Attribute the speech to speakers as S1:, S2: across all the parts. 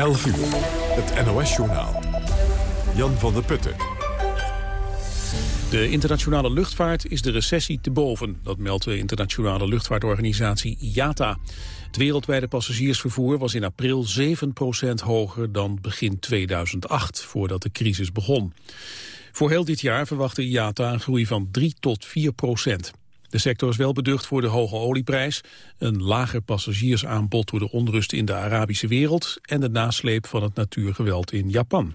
S1: 11 uur, het NOS-journaal. Jan van der Putten.
S2: De internationale luchtvaart is de recessie te boven. Dat meldt de internationale luchtvaartorganisatie IATA. Het wereldwijde passagiersvervoer was in april 7% hoger dan begin 2008, voordat de crisis begon. Voor heel dit jaar verwachtte IATA een groei van 3 tot 4 procent. De sector is wel beducht voor de hoge olieprijs, een lager passagiersaanbod door de onrust in de Arabische wereld en de nasleep van het natuurgeweld in Japan.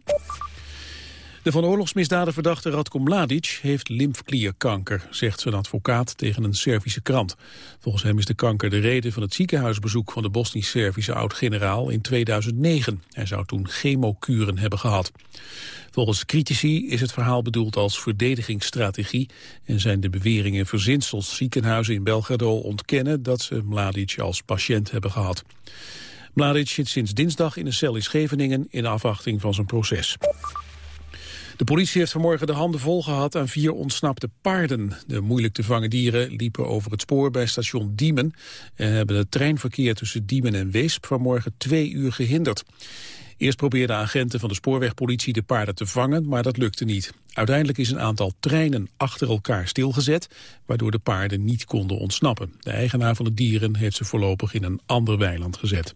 S2: De van oorlogsmisdaden verdachte Radko Mladic heeft lymfklierkanker, zegt zijn advocaat tegen een Servische krant. Volgens hem is de kanker de reden van het ziekenhuisbezoek van de Bosnisch-Servische oud-generaal in 2009. Hij zou toen chemokuren hebben gehad. Volgens critici is het verhaal bedoeld als verdedigingsstrategie en zijn de beweringen verzinsels. Ziekenhuizen in Belgrado ontkennen dat ze Mladic als patiënt hebben gehad. Mladic zit sinds dinsdag in een cel in Scheveningen in afwachting van zijn proces. De politie heeft vanmorgen de handen vol gehad aan vier ontsnapte paarden. De moeilijk te vangen dieren liepen over het spoor bij station Diemen... en hebben het treinverkeer tussen Diemen en Weesp vanmorgen twee uur gehinderd. Eerst probeerden agenten van de spoorwegpolitie de paarden te vangen, maar dat lukte niet. Uiteindelijk is een aantal treinen achter elkaar stilgezet, waardoor de paarden niet konden ontsnappen. De eigenaar van de dieren heeft ze voorlopig in een ander weiland gezet.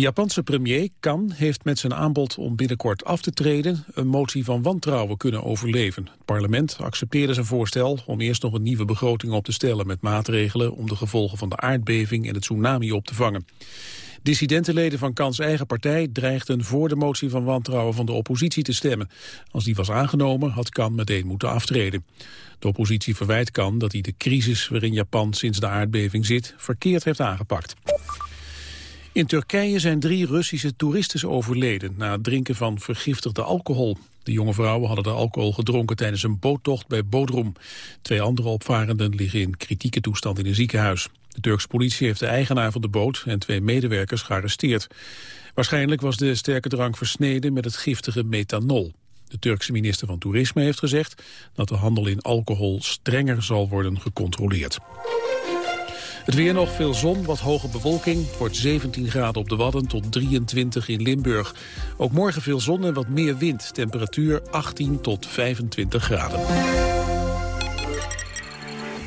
S2: De Japanse premier Kan heeft met zijn aanbod om binnenkort af te treden een motie van wantrouwen kunnen overleven. Het parlement accepteerde zijn voorstel om eerst nog een nieuwe begroting op te stellen met maatregelen om de gevolgen van de aardbeving en het tsunami op te vangen. Dissidentenleden van Kans eigen partij dreigden voor de motie van wantrouwen van de oppositie te stemmen. Als die was aangenomen had Kan meteen moeten aftreden. De oppositie verwijt Kan dat hij de crisis waarin Japan sinds de aardbeving zit verkeerd heeft aangepakt. In Turkije zijn drie Russische toeristen overleden na het drinken van vergiftigde alcohol. De jonge vrouwen hadden de alcohol gedronken tijdens een boottocht bij Bodrum. Twee andere opvarenden liggen in kritieke toestand in een ziekenhuis. De Turkse politie heeft de eigenaar van de boot en twee medewerkers gearresteerd. Waarschijnlijk was de sterke drank versneden met het giftige methanol. De Turkse minister van Toerisme heeft gezegd dat de handel in alcohol strenger zal worden gecontroleerd. Het weer nog, veel zon, wat hoge bewolking. wordt 17 graden op de Wadden tot 23 in Limburg. Ook morgen veel zon en wat meer wind. Temperatuur 18 tot 25 graden.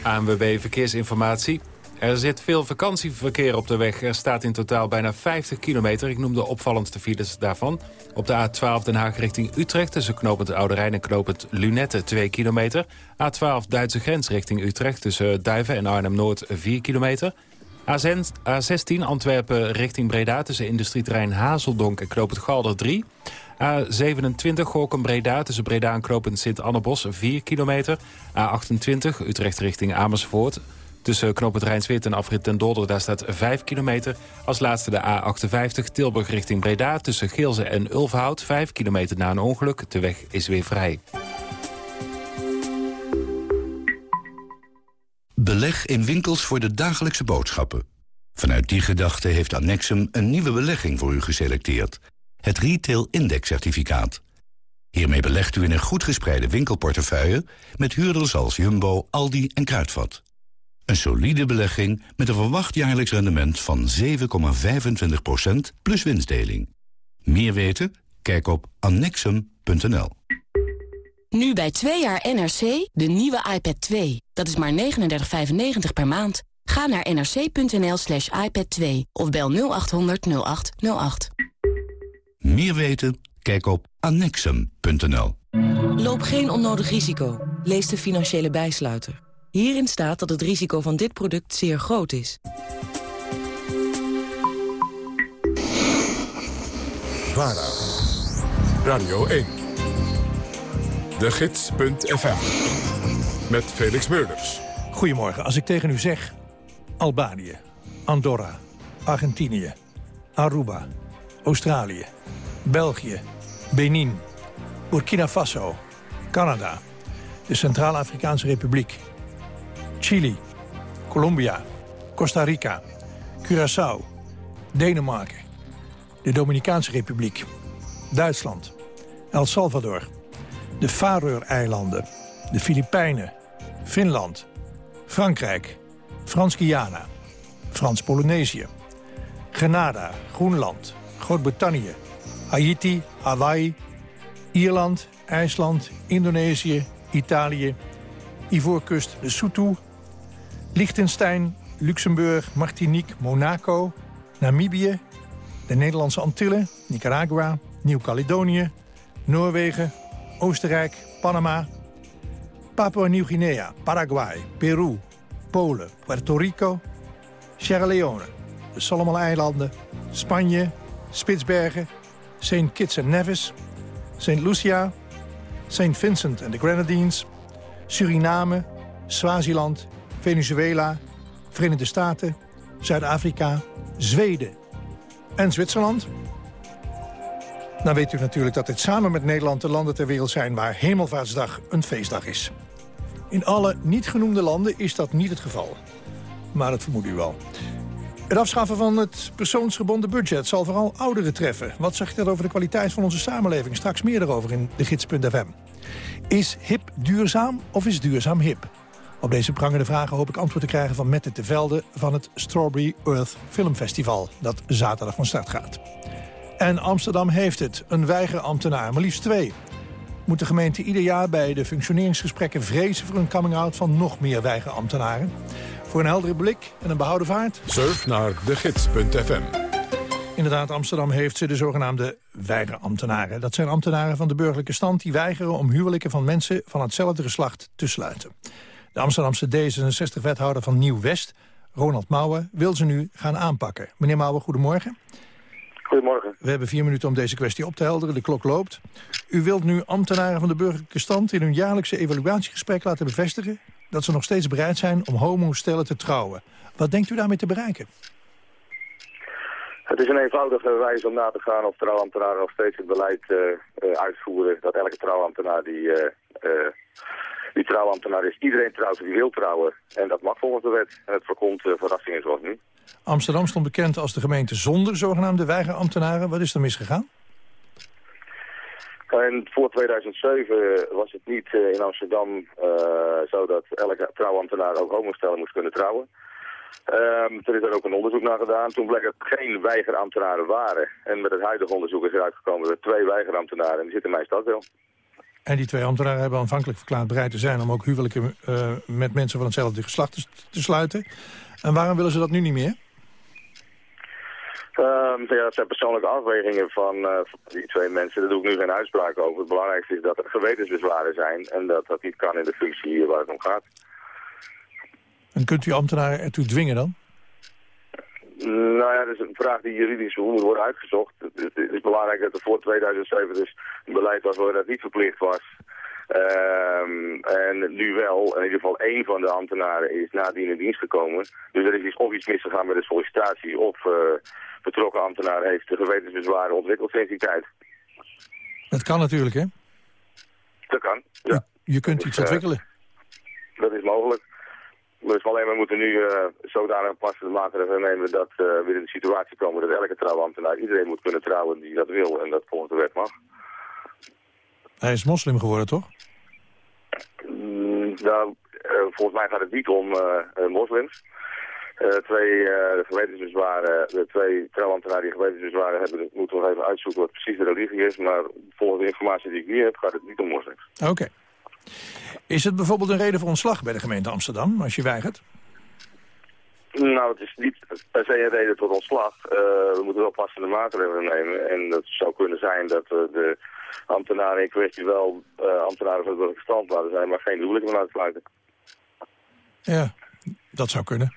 S3: ANWB Verkeersinformatie. Er zit veel vakantieverkeer op de weg. Er staat in totaal bijna 50 kilometer. Ik noem de opvallendste files daarvan. Op de A12 Den Haag richting Utrecht... tussen knopend Oude Rijn en knopend Lunette 2 kilometer. A12 Duitse grens richting Utrecht... tussen Duiven en Arnhem-Noord 4 kilometer. A16 Antwerpen richting Breda... tussen industrieterrein Hazeldonk en knopend Galder 3... A27 Gorkum-Breda tussen Breda en knopend Sint-Annebos 4 kilometer. A28 Utrecht richting Amersfoort Tussen knoop het Rijnsweert en afrit ten Dolder, daar staat 5 kilometer. Als laatste de A58 Tilburg richting Breda. Tussen Geelze en Ulfhout, 5 kilometer na een ongeluk. De weg is weer vrij.
S4: Beleg in winkels voor de dagelijkse boodschappen. Vanuit die gedachte heeft Annexum een nieuwe belegging voor u geselecteerd. Het Retail Index Certificaat. Hiermee belegt u in een goed gespreide winkelportefeuille... met huurders als Jumbo, Aldi en Kruidvat. Een solide belegging met een verwacht jaarlijks rendement van 7,25% plus winstdeling. Meer weten? Kijk op annexum.nl.
S5: Nu bij 2 jaar NRC de nieuwe iPad 2. Dat is maar 39,95 per maand. Ga naar nrc.nl slash iPad 2 of bel 0800 0808.
S4: Meer weten? Kijk op annexum.nl.
S6: Loop geen onnodig risico. Lees de financiële bijsluiter. Hierin staat dat het risico van dit product zeer groot is.
S1: VARA, Radio 1, de gids.fm, met Felix Meurders.
S7: Goedemorgen, als ik tegen u zeg... Albanië, Andorra, Argentinië, Aruba, Australië, België, Benin, Burkina Faso, Canada, de Centraal-Afrikaanse Republiek... Chili, Colombia, Costa Rica, Curaçao, Denemarken, de Dominicaanse Republiek, Duitsland, El Salvador, de Faroe-eilanden, de Filipijnen, Finland, Frankrijk, Frans-Guyana, Frans-Polynesië, Grenada, Groenland, Groot-Brittannië, Haiti, Hawaii, Ierland, IJsland, Indonesië, Italië, Ivoorkust, Lesotho, Liechtenstein, Luxemburg, Martinique, Monaco, Namibië, de Nederlandse Antillen, Nicaragua, Nieuw-Caledonië, Noorwegen, Oostenrijk, Panama, Papua Nieuw-Guinea, Paraguay, Peru, Polen, Puerto Rico, Sierra Leone, de Salomoneilanden, Spanje, Spitsbergen, St. Kitts en Nevis, St. Lucia, St. Vincent en de Grenadines, Suriname, Swaziland, Venezuela, Verenigde Staten, Zuid-Afrika, Zweden en Zwitserland. Dan weet u natuurlijk dat dit samen met Nederland de landen ter wereld zijn... waar Hemelvaartsdag een feestdag is. In alle niet genoemde landen is dat niet het geval. Maar dat vermoedt u wel. Het afschaffen van het persoonsgebonden budget zal vooral ouderen treffen. Wat zegt dat over de kwaliteit van onze samenleving? Straks meer daarover in de gids.fm. Is hip duurzaam of is duurzaam hip? Op deze prangende vragen hoop ik antwoord te krijgen van Mette de Velde... van het Strawberry Earth Filmfestival, dat zaterdag van start gaat. En Amsterdam heeft het, een weigerambtenaar, maar liefst twee. Moet de gemeente ieder jaar bij de functioneringsgesprekken vrezen... voor een coming-out van nog meer weigerambtenaren? Voor een heldere blik en een behouden vaart?
S1: Surf naar degids.fm.
S7: Inderdaad, Amsterdam heeft ze de zogenaamde weigerambtenaren. Dat zijn ambtenaren van de burgerlijke stand die weigeren om huwelijken van mensen van hetzelfde geslacht te sluiten. De Amsterdamse D66-wethouder van Nieuw-West, Ronald Mouwen, wil ze nu gaan aanpakken. Meneer Mouwen, goedemorgen.
S8: Goedemorgen.
S7: We hebben vier minuten om deze kwestie op te helderen. De klok loopt. U wilt nu ambtenaren van de burgerlijke stand in hun jaarlijkse evaluatiegesprek laten bevestigen dat ze nog steeds bereid zijn om homostellen te trouwen. Wat denkt u daarmee te bereiken?
S8: Het is een eenvoudige wijze om na te gaan of trouwambtenaren nog steeds het beleid uh, uh, uitvoeren. Dat elke trouwambtenaar die, uh, die trouwambtenaar is. Iedereen trouwt die wil trouwen. En dat mag volgens de wet. En het voorkomt verrassingen zoals nu.
S7: Amsterdam stond bekend als de gemeente zonder zogenaamde weigerambtenaren. Wat is er misgegaan?
S8: En voor 2007 was het niet in Amsterdam uh, zo dat elke trouwambtenaar ook homostellen moest kunnen trouwen. Um, er is er ook een onderzoek naar gedaan. Toen bleek dat er geen weigerambtenaren waren. En met het huidige onderzoek is eruit gekomen dat er twee weigerambtenaren en die zitten in mijn stadsdeel.
S7: En die twee ambtenaren hebben aanvankelijk verklaard bereid te zijn om ook huwelijken uh, met mensen van hetzelfde geslacht te sluiten. En waarom willen ze dat nu niet meer?
S8: Um, ja, dat zijn persoonlijke afwegingen van uh, die twee mensen. Daar doe ik nu geen uitspraak over. Het belangrijkste is dat er gewetensbezwaren zijn en dat dat niet kan in de functie waar het om gaat.
S7: En kunt u ambtenaren ertoe dwingen dan?
S8: Nou ja, dat is een vraag die juridisch moet worden uitgezocht. Het is belangrijk dat er voor 2007 dus een beleid was waar dat niet verplicht was. Um, en nu wel, in ieder geval één van de ambtenaren is nadien in dienst gekomen. Dus er is iets, of iets misgegaan met de sollicitatie of uh, betrokken ambtenaar heeft de gewetensbezwaren ontwikkeld sinds die tijd.
S7: Dat kan natuurlijk, hè?
S8: Dat kan, ja.
S7: Je, je kunt dus, iets ontwikkelen.
S8: Uh, dat is mogelijk. Dus alleen we moeten nu uh, zodanig passende maatregelen nemen dat uh, we in de situatie komen dat elke trouwambtenaar iedereen moet kunnen trouwen die dat wil en dat volgens de wet mag.
S7: Hij is moslim geworden, toch?
S8: Mm, nou, uh, volgens mij gaat het niet om moslims. twee de gewetensbezwaren, de twee trouwambtenaren die gewetensbezwaren hebben, moeten we nog even uitzoeken wat precies de religie is. Maar volgens de informatie die ik nu heb, gaat het niet om moslims.
S7: Oké. Okay. Is het bijvoorbeeld een reden voor ontslag bij de gemeente Amsterdam, als je weigert?
S8: Nou, het is niet per se een reden tot ontslag. Uh, we moeten wel passende maatregelen nemen. En dat zou kunnen zijn dat uh, de ambtenaren in kwestie wel uh, ambtenaren van het stand laten zijn, maar geen huwelijk van uitsluiten.
S7: Ja, dat zou kunnen.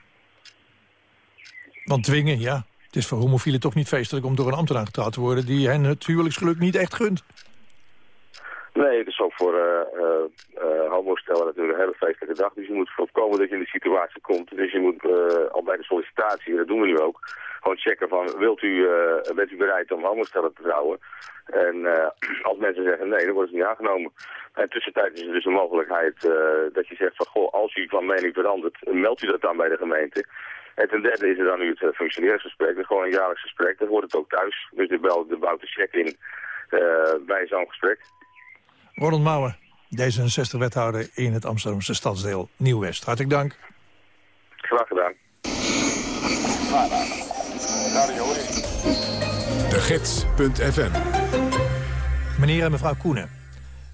S7: Want dwingen, ja. Het is voor homofielen toch niet feestelijk om door een ambtenaar getrouwd te worden... die hen het huwelijksgeluk niet echt gunt.
S8: Nee, het is ook voor uh, uh, uh, homostellen natuurlijk een hele feestelijke dag. Dus je moet voorkomen dat je in die situatie komt. Dus je moet al bij de sollicitatie, dat doen we nu ook, gewoon checken van wilt u, bent u bereid om homostellen te trouwen? En als mensen zeggen nee, dan wordt het niet aangenomen. En tussentijd is er dus een mogelijkheid dat je zegt van goh, als u van mening verandert, meldt u dat dan bij de gemeente. En ten derde is er dan nu het functioneringsgesprek. Dat is gewoon een jaarlijks gesprek. Dat wordt het ook thuis. Dus de bouwt de check in bij zo'n gesprek.
S7: Ronald Mouwen, D66-wethouder in het Amsterdamse stadsdeel Nieuw-West. Hartelijk dank.
S8: Graag gedaan.
S1: De gids.fm
S7: Meneer en mevrouw Koenen,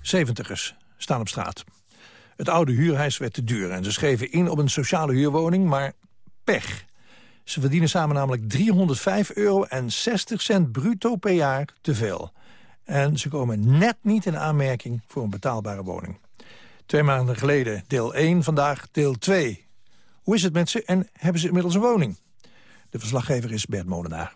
S7: zeventigers, staan op straat. Het oude huurhuis werd te duur en ze schreven in op een sociale huurwoning, maar pech. Ze verdienen samen namelijk 305 euro en 60 cent bruto per jaar te veel. En ze komen net niet in aanmerking voor een betaalbare woning. Twee maanden geleden deel 1, vandaag deel 2. Hoe is het met ze en hebben ze inmiddels een woning? De verslaggever is Bert Molenaar.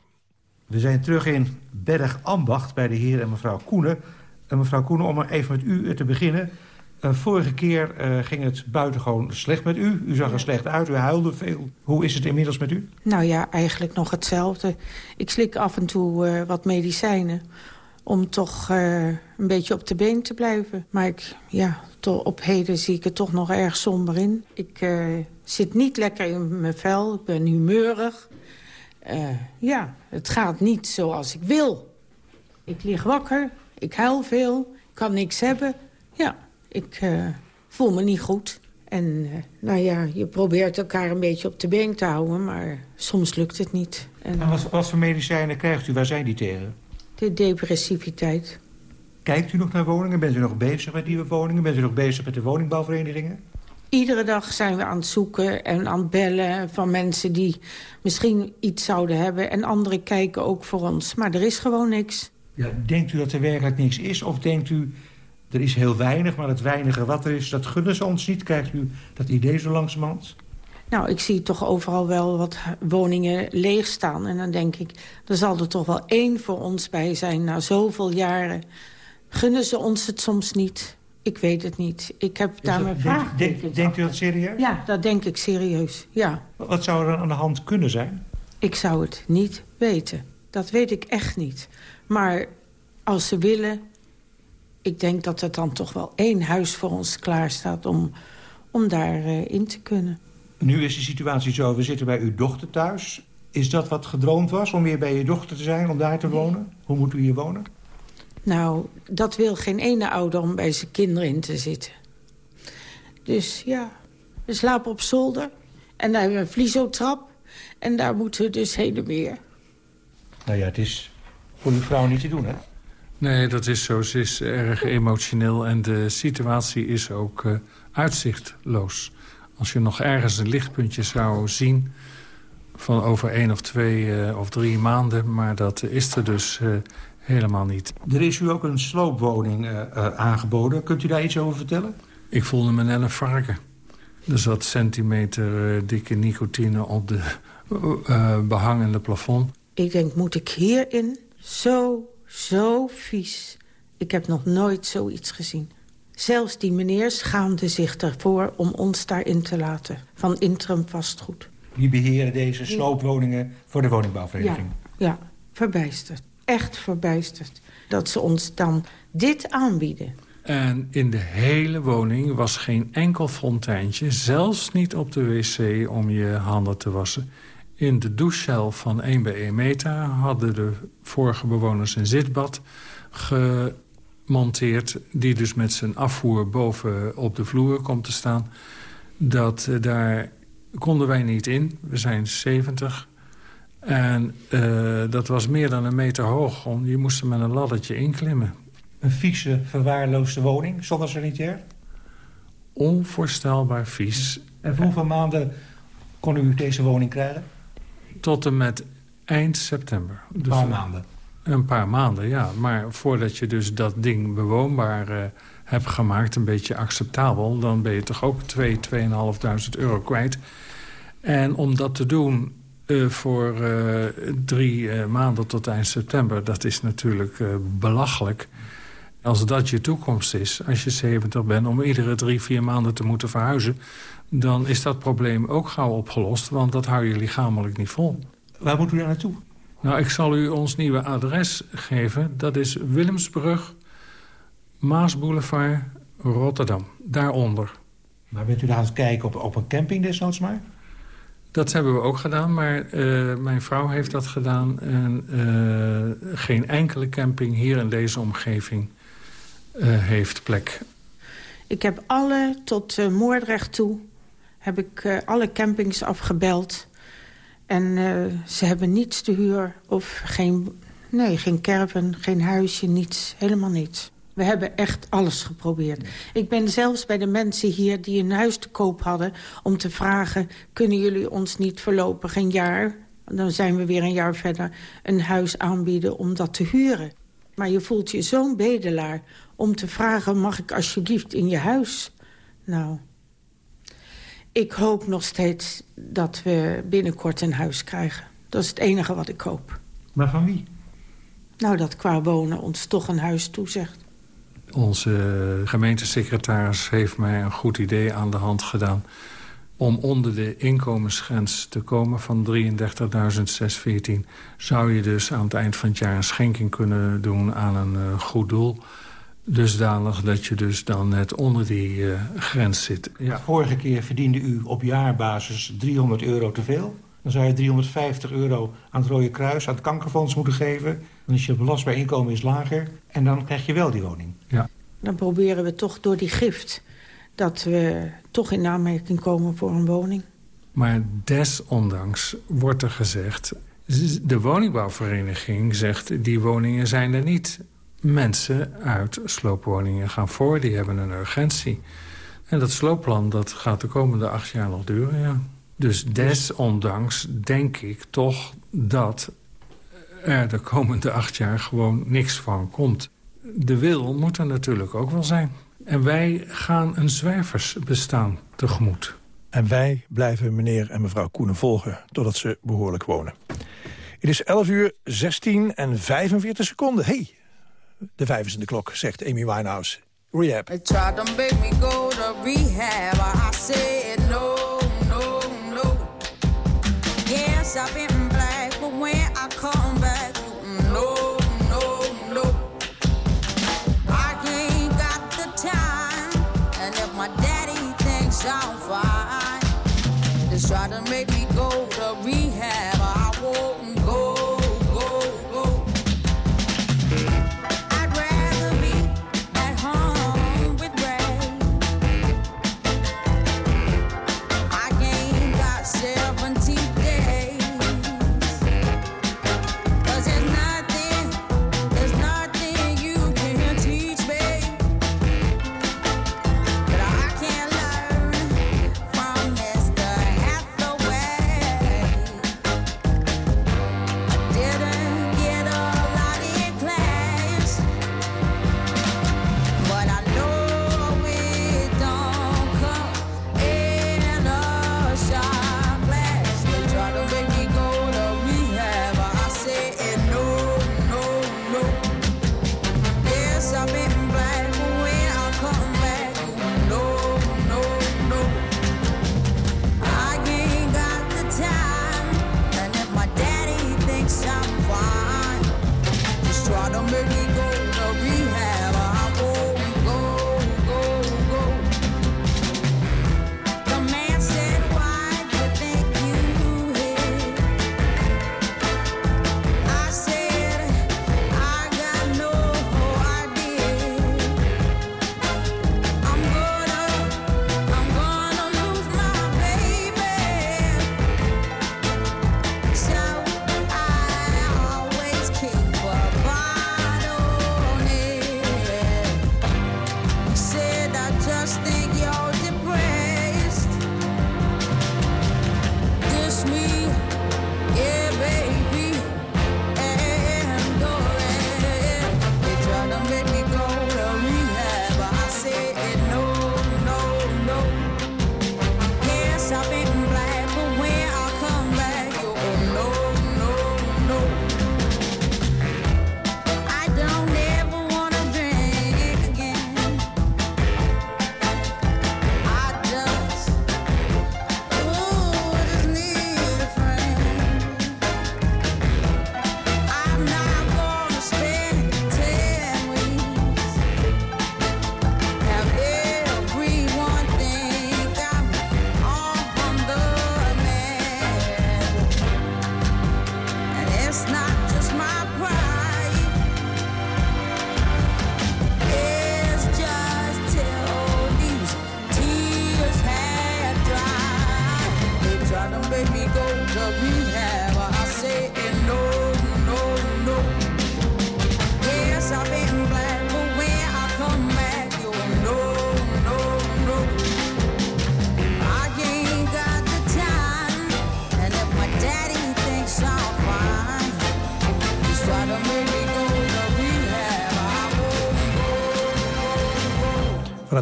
S9: We zijn terug in Berg Ambacht bij de heer en mevrouw Koenen. En mevrouw Koenen, om even met u te beginnen. Uh, vorige keer uh, ging het buitengewoon slecht met u. U zag er slecht uit, u huilde veel. Hoe is het inmiddels met u?
S10: Nou ja, eigenlijk nog hetzelfde. Ik slik af en toe uh, wat medicijnen om toch een beetje op de been te blijven. Maar ik, ja, op heden zie ik het toch nog erg somber in. Ik zit niet lekker in mijn vel, ik ben humeurig. ja, het gaat niet zoals ik wil. Ik lig wakker, ik huil veel, kan niks hebben. Ja, ik voel me niet goed. En nou ja, je probeert elkaar een beetje op de been te houden, maar soms lukt het niet.
S9: En, en wat, wat voor medicijnen krijgt u? Waar zijn die tegen?
S10: De depressiviteit.
S9: Kijkt u nog naar woningen? Bent u nog bezig met nieuwe woningen? Bent u nog bezig met de woningbouwverenigingen?
S10: Iedere dag zijn we aan het zoeken en aan het bellen van mensen die misschien iets zouden hebben. En anderen kijken ook voor ons. Maar er is gewoon niks.
S9: Ja, denkt u dat er werkelijk niks is? Of denkt u er is heel weinig, maar het weinige wat er is, dat gunnen ze ons niet. Krijgt u dat idee zo langzamerhand?
S10: Nou, ik zie toch overal wel wat woningen leeg staan. En dan denk ik, er zal er toch wel één voor ons bij zijn na zoveel jaren. Gunnen ze ons het soms niet? Ik weet het niet. Ik heb daar mijn vraag.
S9: Denk, denk, denkt u dat serieus?
S10: Ja, dat denk ik serieus, ja.
S9: Wat zou er aan de hand kunnen zijn?
S10: Ik zou het niet weten. Dat weet ik echt niet. Maar als ze willen, ik denk dat er dan toch wel één huis voor ons klaar staat om, om daarin uh, in te kunnen.
S9: Nu is de situatie zo, we zitten bij uw dochter thuis. Is dat wat gedroomd was, om weer bij je dochter te zijn, om daar te wonen? Hoe moet u hier wonen?
S10: Nou, dat wil geen ene ouder om bij zijn kinderen in te zitten. Dus ja, we slapen op zolder. En daar hebben we een vliezotrap. En daar moeten we dus heen en weer.
S9: Nou ja, het is voor uw vrouw niet te doen, hè?
S11: Nee, dat is zo. Ze is erg emotioneel en de situatie is ook uh, uitzichtloos. Als je nog ergens een lichtpuntje zou zien van over één of twee uh, of drie maanden... maar dat is er dus uh, helemaal niet.
S9: Er is u ook een sloopwoning aangeboden. Kunt u daar iets over vertellen?
S11: Ik voelde me net een varken. Er zat centimeter dikke nicotine op de behangende plafond.
S10: Ik denk, moet ik hierin zo zo vies. Ik heb nog nooit zoiets gezien. Zelfs die meneer schaamde zich ervoor om ons daarin te laten. Van interim vastgoed.
S9: Die beheren deze sloopwoningen voor de woningbouwvereniging?
S10: Ja, ja, verbijsterd. Echt verbijsterd. Dat ze ons dan dit aanbieden.
S11: En in de hele woning was geen enkel fonteintje... zelfs niet op de wc om je handen te wassen. In de douchecel van 1 bij 1 meter hadden de vorige bewoners een zitbad gemonteerd... die dus met zijn afvoer boven op de vloer komt te staan. Dat, uh, daar konden wij niet in. We zijn 70. En uh, dat was meer dan een meter hoog. Je moest er met een laddertje inklimmen.
S9: Een vieze, verwaarloosde woning, zonder sanitair?
S11: Onvoorstelbaar vies.
S9: En voor hoeveel maanden kon u deze woning krijgen?
S11: Tot en met eind september.
S9: Een paar dus, maanden?
S11: Een paar maanden, ja. Maar voordat je dus dat ding bewoonbaar uh, hebt gemaakt... een beetje acceptabel... dan ben je toch ook 2, 2.500 euro kwijt. En om dat te doen uh, voor uh, drie maanden tot eind september... dat is natuurlijk belachelijk. Als dat je toekomst is, als je 70 bent... om iedere drie, vier maanden te moeten verhuizen dan is dat probleem ook gauw opgelost. Want dat hou je lichamelijk niet vol.
S9: Waar moet u daar naartoe?
S11: Nou, ik zal u ons nieuwe adres geven. Dat is Willemsbrug, Maasboulevard, Rotterdam. Daaronder.
S9: Maar bent u daar aan het kijken op, op een camping desnoods maar?
S11: Dat hebben we ook gedaan, maar uh, mijn vrouw heeft dat gedaan. En uh, geen enkele camping hier in deze omgeving uh, heeft plek.
S10: Ik heb alle tot Moordrecht toe heb ik uh, alle campings afgebeld. En uh, ze hebben niets te huur of geen... Nee, geen caravan, geen huisje, niets. Helemaal niets. We hebben echt alles geprobeerd. Ik ben zelfs bij de mensen hier die een huis te koop hadden... om te vragen, kunnen jullie ons niet voorlopig een jaar... dan zijn we weer een jaar verder, een huis aanbieden om dat te huren. Maar je voelt je zo'n bedelaar om te vragen... mag ik alsjeblieft in je huis? Nou, ik hoop nog steeds dat we binnenkort een huis krijgen. Dat is het enige wat ik hoop.
S9: Maar van wie?
S10: Nou, dat qua wonen ons toch een huis toezegt.
S11: Onze gemeentesecretaris heeft mij een goed idee aan de hand gedaan... om onder de inkomensgrens te komen van 33.614... zou je dus aan het eind van het jaar een schenking kunnen doen aan een uh, goed doel... Dusdanig dat je dus dan net onder die uh, grens zit.
S9: Ja. Vorige keer verdiende u op jaarbasis 300 euro te veel. Dan zou je 350 euro aan het Rode Kruis, aan het kankerfonds moeten geven. Dan is je belastbaar inkomen is lager en dan krijg je wel die woning.
S11: Ja.
S10: Dan proberen we toch door die gift dat we toch in aanmerking komen voor een woning.
S11: Maar desondanks wordt er gezegd... de woningbouwvereniging zegt die woningen zijn er niet. Mensen uit sloopwoningen gaan voor, die hebben een urgentie. En dat sloopplan dat gaat de komende acht jaar nog duren, ja. Dus desondanks denk ik toch dat er de komende acht jaar gewoon niks van komt. De wil moet er natuurlijk ook wel zijn. En wij gaan een zwerversbestaan tegemoet.
S12: En wij blijven meneer en mevrouw Koenen volgen totdat ze behoorlijk wonen. Het is 11 uur 16 en 45 seconden. hey, de vijf is in de klok, zegt Amy Winehouse. Rehab.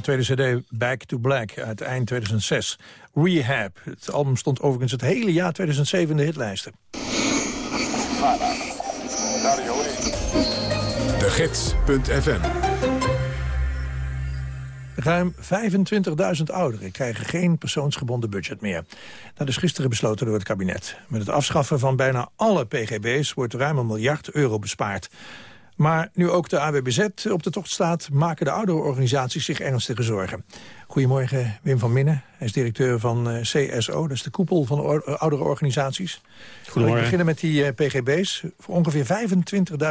S7: Tweede cd Back to Black uit eind 2006. Rehab. Het album stond overigens het hele jaar 2007 in de hitlijsten.
S1: De Gids.fm
S7: Ruim 25.000 ouderen krijgen geen persoonsgebonden budget meer. Dat is gisteren besloten door het kabinet. Met het afschaffen van bijna alle pgb's wordt ruim een miljard euro bespaard. Maar nu ook de AWBZ op de tocht staat... maken de ouderenorganisaties zich ernstige zorgen. Goedemorgen, Wim van Minnen. Hij is directeur van eh, CSO, dat is de koepel van de eh, ouderenorganisaties.
S13: Goedemorgen.
S7: We beginnen met die eh, PGB's. Voor ongeveer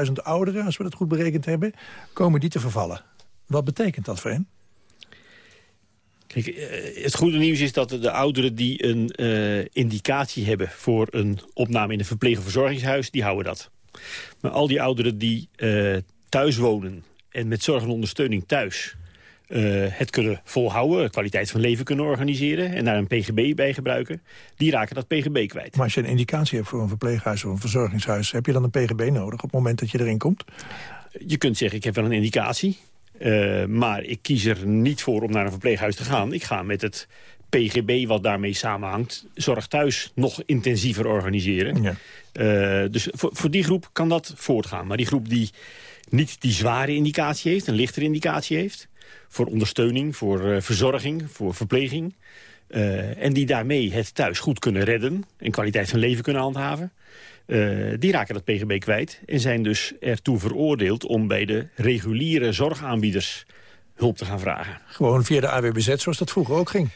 S7: 25.000 ouderen, als we dat goed berekend hebben... komen die te vervallen. Wat betekent dat voor hen?
S13: Kijk, het goede nieuws is dat de ouderen die een indicatie hebben... voor een opname in een verpleeg- of verzorgingshuis, die houden dat. Maar al die ouderen die uh, thuis wonen en met zorg en ondersteuning thuis... Uh, het kunnen volhouden, kwaliteit van leven kunnen organiseren... en daar een pgb bij gebruiken, die raken dat pgb kwijt.
S7: Maar als je een indicatie hebt voor een verpleeghuis of een verzorgingshuis... heb je dan een pgb nodig op het moment dat je erin komt?
S13: Je kunt zeggen, ik heb wel een indicatie... Uh, maar ik kies er niet voor om naar een verpleeghuis te gaan. Ik ga met het PGB wat daarmee samenhangt... zorg thuis nog intensiever organiseren. Ja. Uh, dus voor, voor die groep kan dat voortgaan. Maar die groep die niet die zware indicatie heeft, een lichtere indicatie heeft... voor ondersteuning, voor uh, verzorging, voor verpleging... Uh, en die daarmee het thuis goed kunnen redden... en kwaliteit van leven kunnen handhaven... die raken dat PGB kwijt en zijn dus ertoe veroordeeld... om bij de reguliere zorgaanbieders hulp te gaan vragen.
S7: Gewoon via de AWBZ zoals dat vroeger ook ging?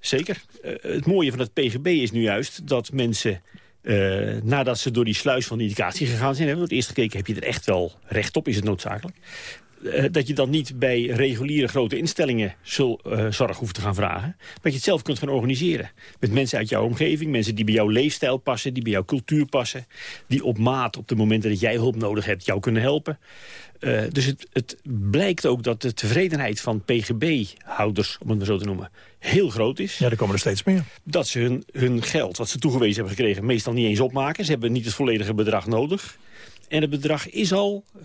S13: Zeker. het mooie van het PGB is nu juist dat mensen uh, nadat ze door die sluis van de indicatie gegaan zijn... hebben we het eerst gekeken, heb je er echt wel recht op? Is het noodzakelijk? Uh, dat je dan niet bij reguliere grote instellingen zul, uh, zorg hoeft te gaan vragen. Maar dat je het zelf kunt gaan organiseren. Met mensen uit jouw omgeving, mensen die bij jouw leefstijl passen... die bij jouw cultuur passen. Die op maat op de momenten dat jij hulp nodig hebt jou kunnen helpen. Uh, dus het, het, blijkt ook dat de tevredenheid van PGB-houders, om het maar zo te noemen, heel groot is.
S7: Ja, er komen er steeds meer.
S13: Dat ze hun, hun geld, wat ze toegewezen hebben gekregen, meestal niet eens opmaken. Ze hebben niet het volledige bedrag nodig. En het bedrag is al 75%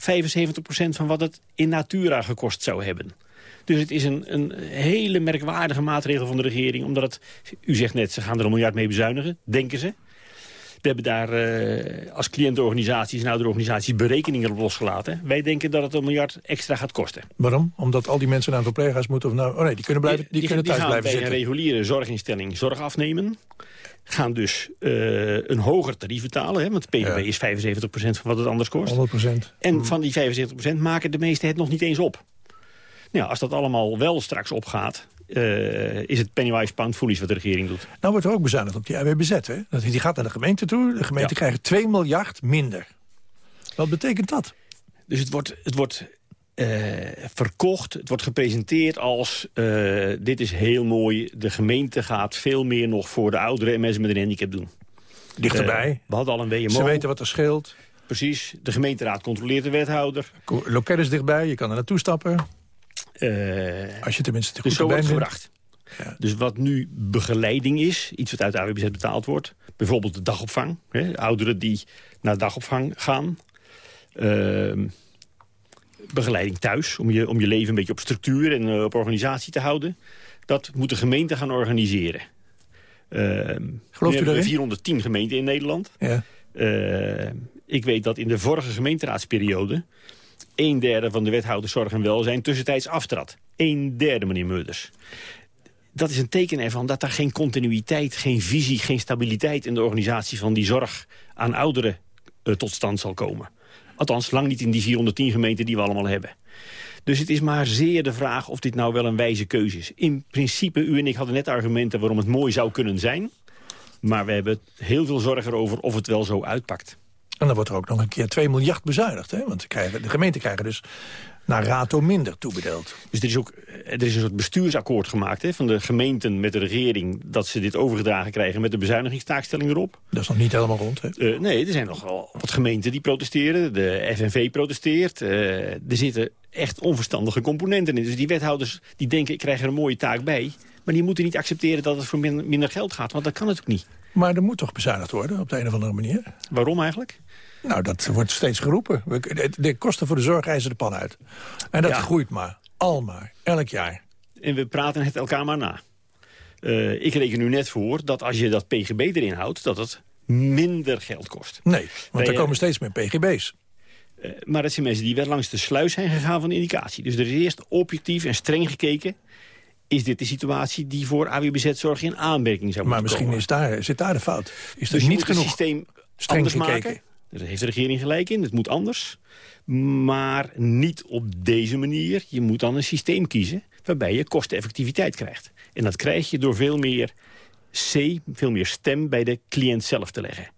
S13: van wat het in Natura gekost zou hebben. Dus het is een, een hele merkwaardige maatregel van de regering. Omdat het, u zegt net, ze gaan er een miljard mee bezuinigen, denken ze. We hebben daar uh, als cliëntenorganisaties en ouderorganisaties berekeningen op losgelaten. Wij denken dat het een miljard extra gaat kosten.
S7: Waarom? Omdat al die mensen naar een verpleeghuis moeten? Of nou, oh nee, die kunnen, blijven, die, die, kunnen thuis
S13: die
S7: blijven
S13: bij
S7: zitten.
S13: een reguliere zorginstelling zorg afnemen. Gaan dus uh, een hoger tarief betalen. Hè, want PGB ja. is 75% van wat het anders kost.
S7: 100%.
S13: En hmm. van die 75% maken de meesten het nog niet eens op. Nou, als dat allemaal wel straks opgaat, uh, is het pennywise pound foolish wat de regering doet.
S7: Nou wordt er ook bezuinigd op die AWBZ. Hè? Die gaat naar de gemeente toe. De gemeente ja. krijgt 2 miljard minder. Wat betekent dat?
S13: Dus het wordt, het wordt verkocht, het wordt gepresenteerd als... Uh, dit is heel mooi, de gemeente gaat veel meer nog voor de ouderen... en mensen met een handicap doen.
S7: Dichterbij.
S13: we hadden al een WMO.
S7: Ze weten wat er scheelt.
S13: Precies, de gemeenteraad controleert de wethouder.
S7: Loket is dichtbij, je kan er naartoe stappen. Als je tenminste te
S13: dus
S7: goed
S13: zo wordt
S7: bent.
S13: gebracht. Ja. Dus wat nu begeleiding is, iets wat uit de AWBZ betaald wordt... bijvoorbeeld de dagopvang, hè, ouderen die naar dagopvang gaan... Uh, begeleiding thuis, om je, om je leven een beetje op structuur en uh, op organisatie te houden... dat moet de gemeente gaan organiseren. Uh,
S7: Gelooft u
S13: hebben 410 gemeenten in Nederland.
S7: Ja.
S13: Uh, ik weet dat in de vorige gemeenteraadsperiode... een derde van de wethouders zorg en welzijn tussentijds aftrad. Een derde, meneer Meurders. Dat is een teken ervan dat daar geen continuïteit, geen visie... geen stabiliteit in de organisatie van die zorg aan ouderen uh, tot stand zal komen. Althans, lang niet in die 410 gemeenten die we allemaal hebben. Dus het is maar zeer de vraag of dit nou wel een wijze keuze is. In principe, u en ik hadden net argumenten waarom het mooi zou kunnen zijn. Maar we hebben heel veel zorg erover of het wel zo uitpakt.
S7: En dan wordt er ook nog een keer 2 miljard bezuinigd. Hè? Want de, de gemeenten krijgen dus naar rato minder toebedeeld.
S13: Dus er is ook er is een soort bestuursakkoord gemaakt hè, van de gemeenten met de regering... dat ze dit overgedragen krijgen met de bezuinigingstaakstelling erop.
S7: Dat is nog niet helemaal rond, hè?
S13: Uh, nee, er zijn nog wel wat gemeenten die protesteren. De FNV protesteert. Uh, er zitten echt onverstandige componenten in. Dus die wethouders die denken, ik krijg er een mooie taak bij... maar die moeten niet accepteren dat het voor minder, minder geld gaat. Want dat kan natuurlijk niet.
S7: Maar er moet toch bezuinigd worden op de een of andere manier?
S13: Waarom eigenlijk?
S7: Nou, dat wordt steeds geroepen. De kosten voor de zorg eisen de pan uit. En dat ja. groeit maar. Al maar. Elk jaar.
S13: en we praten het elkaar maar na. Uh, ik reken nu net voor dat als je dat pgb erin houdt... dat het minder geld kost.
S7: Nee, want er komen steeds meer pgb's.
S13: Uh, maar dat zijn mensen die wel langs de sluis zijn gegaan van de indicatie. Dus er is eerst objectief en streng gekeken is dit de situatie die voor AWBZ-zorg in aanmerking zou
S7: maar
S13: moeten
S7: komen. Maar misschien is daar, zit daar de fout. Is
S13: dus
S7: er niet
S13: genoeg
S7: het
S13: systeem anders maken. Daar heeft de regering gelijk in, het moet anders. Maar niet op deze manier. Je moet dan een systeem kiezen waarbij je kosteneffectiviteit krijgt. En dat krijg je door veel meer C, veel meer stem bij de cliënt zelf te leggen.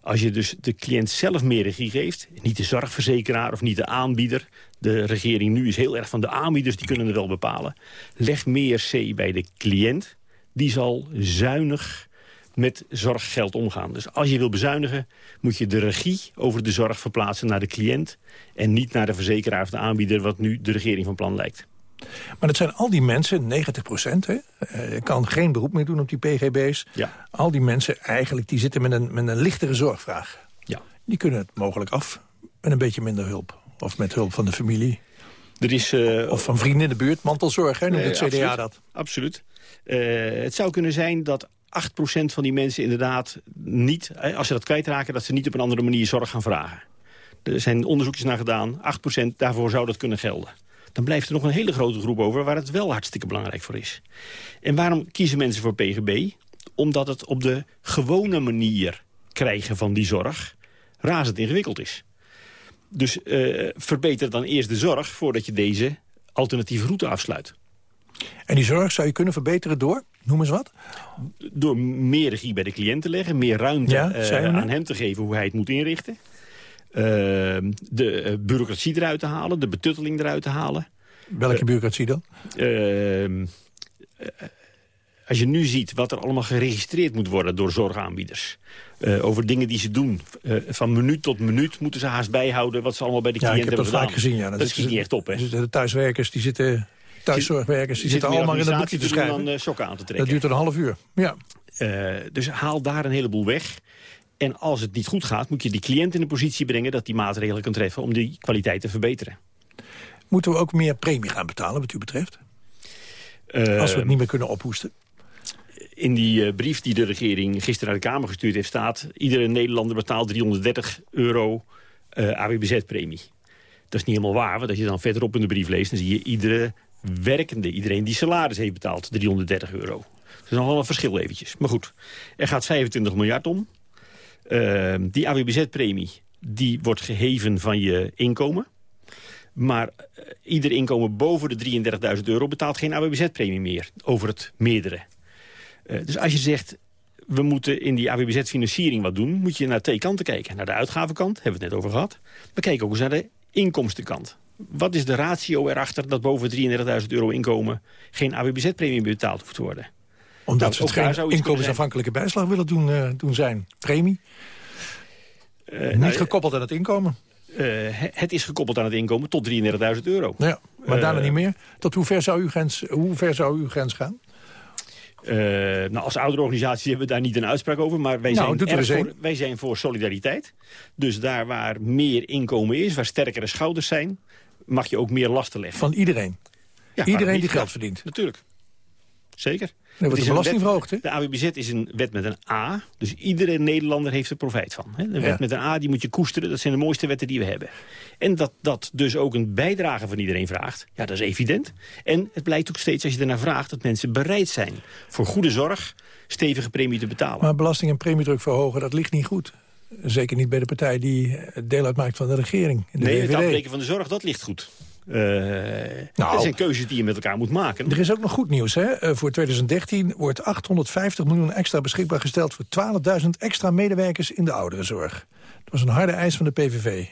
S13: Als je dus de cliënt zelf meer regie geeft... niet de zorgverzekeraar of niet de aanbieder... de regering nu is heel erg van de aanbieders, die kunnen het wel bepalen. Leg meer C bij de cliënt. Die zal zuinig met zorggeld omgaan. Dus als je wil bezuinigen, moet je de regie over de zorg verplaatsen naar de cliënt... en niet naar de verzekeraar of de aanbieder, wat nu de regering van plan lijkt.
S7: Maar dat zijn al die mensen, 90 procent? Uh, kan geen beroep meer doen op die pgb's.
S13: Ja.
S7: Al die mensen eigenlijk, die zitten met een, met een lichtere zorgvraag.
S13: Ja.
S7: Die kunnen het mogelijk af met een beetje minder hulp. Of met hulp van de familie.
S13: Er is, uh,
S7: of van vrienden in de buurt, mantelzorg, hè, noemt het CDA
S13: absoluut,
S7: dat.
S13: Absoluut. Uh, het zou kunnen zijn dat 8% van die mensen inderdaad niet... als ze dat kwijtraken, dat ze niet op een andere manier zorg gaan vragen. Er zijn onderzoekjes naar gedaan. 8% daarvoor zou dat kunnen gelden dan blijft er nog een hele grote groep over... waar het wel hartstikke belangrijk voor is. En waarom kiezen mensen voor PGB? Omdat het op de gewone manier krijgen van die zorg... razend ingewikkeld is. Dus uh, verbeter dan eerst de zorg... voordat je deze alternatieve route afsluit.
S7: En die zorg zou je kunnen verbeteren door? Noem eens wat.
S13: Door meer regie bij de cliënt te leggen. Meer ruimte
S7: ja,
S13: uh, aan hem te geven hoe hij het moet inrichten. Uh, de bureaucratie eruit te halen, de betutteling eruit te halen.
S7: Welke bureaucratie dan?
S13: Uh, als je nu ziet wat er allemaal geregistreerd moet worden door zorgaanbieders. Uh, over dingen die ze doen. Uh, van minuut tot minuut moeten ze haast bijhouden wat ze allemaal bij de cliënt hebben gedaan.
S7: Ja, ik heb dat vaak gezien. Ja.
S13: Dat, dat schiet niet echt op, hè?
S7: Dus de thuiswerkers, die zitten... Thuiszorgwerkers, die zitten allemaal in een boekje te schrijven.
S13: Dan, uh, sokken aan te trekken.
S7: Dat duurt een half uur, ja.
S13: dus haal daar een heleboel weg. En als het niet goed gaat, moet je die cliënt in de positie brengen... dat die maatregelen kan treffen om die kwaliteit te verbeteren.
S7: Moeten we ook meer premie gaan betalen, wat u betreft?
S13: Uh,
S7: als we het niet meer kunnen ophoesten?
S13: In die uh, brief die de regering gisteren naar de Kamer gestuurd heeft staat... iedere Nederlander betaalt 330 euro uh, AWBZ-premie. Dat is niet helemaal waar, want als je dan verderop in de brief leest... dan zie je iedere werkende, iedereen die salaris heeft betaald, 330 euro. Dat is nog wel een verschil eventjes. Maar goed, er gaat 25 miljard om. Uh, die AWBZ-premie die wordt geheven van je inkomen. Maar uh, ieder inkomen boven de 33.000 euro betaalt geen AWBZ-premie meer. Over het meerdere. Uh, dus als je zegt, we moeten in die AWBZ-financiering wat doen... moet je naar twee kanten kijken. Naar de uitgavenkant, hebben we het net over gehad. Maar kijk ook eens naar de inkomstenkant. Wat is de ratio erachter dat boven 33.000 euro inkomen... geen AWBZ-premie betaald hoeft te worden?
S7: Omdat nou, ze het geen inkomensafhankelijke bijslag willen doen, uh, doen zijn. Premie. Uh, Niet nou, gekoppeld aan het inkomen.
S13: Uh, het is gekoppeld aan het inkomen tot 33.000 euro.
S7: Ja, maar daarna niet meer. Tot hoe ver zou uw grens, hoe ver zou uw grens gaan?
S13: nou, als oudere organisatie hebben we daar niet een uitspraak over. Maar wij,
S7: nou,
S13: zijn, voor, wij zijn voor solidariteit. Dus daar waar meer inkomen is, waar sterkere schouders zijn... mag je ook meer lasten leggen.
S7: Van iedereen? Ja, iedereen die geld verdient?
S13: Natuurlijk. Zeker.
S7: Dan wordt de belasting verhoogd, hè?
S13: De AWBZ is een wet met een A. Dus iedere Nederlander heeft er profijt van. Hè? Een ja. wet met een A, die moet je koesteren. Dat zijn de mooiste wetten die we hebben. En dat dat dus ook een bijdrage van iedereen vraagt. Ja, dat is evident. En het blijkt ook steeds, als je ernaar vraagt... dat mensen bereid zijn voor goede zorg stevige premie te betalen.
S7: Maar belasting en premiedruk verhogen, dat ligt niet goed. Zeker niet bij de partij die deel uitmaakt van de regering. De
S13: nee,
S7: VVD.
S13: het afbreken van de zorg, dat ligt goed. Uh, nou, dat zijn keuzes die je met elkaar moet maken.
S7: Er is ook nog goed nieuws. Hè? Uh, voor 2013 wordt 850 miljoen extra beschikbaar gesteld... voor 12.000 extra medewerkers in de ouderenzorg. Dat was een harde eis van de PVV.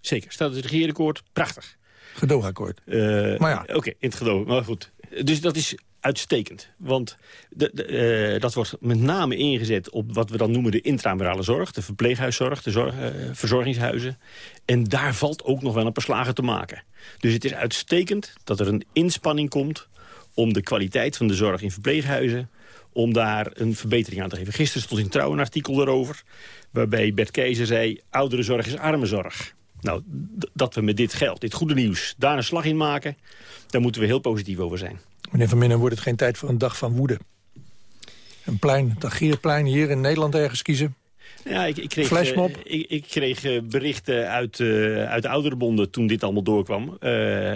S13: Zeker, staat het regeerakkoord, prachtig.
S7: Gedoogakkoord.
S13: Uh,
S7: maar ja.
S13: Oké, okay, in het gedoog, maar goed. Dus dat is uitstekend. Want de, uh, dat wordt met name ingezet op wat we dan noemen de intramurale zorg. De verpleeghuiszorg, de zorg, uh, verzorgingshuizen. En daar valt ook nog wel een paar slagen te maken. Dus het is uitstekend dat er een inspanning komt... om de kwaliteit van de zorg in verpleeghuizen... om daar een verbetering aan te geven. Gisteren stond in Trouw een artikel erover... waarbij Bert Keizer zei... ouderenzorg is armenzorg. Nou, dat we met dit geld, dit goede nieuws, daar een slag in maken... daar moeten we heel positief over zijn.
S7: Meneer Van Minnen, wordt het geen tijd voor een dag van woede? Een plein, het Tagierplein hier in Nederland ergens kiezen?
S13: Ja, ik, ik kreeg, uh, ik, ik, kreeg uh, berichten uit, uh, uit de ouderenbonden toen dit allemaal doorkwam.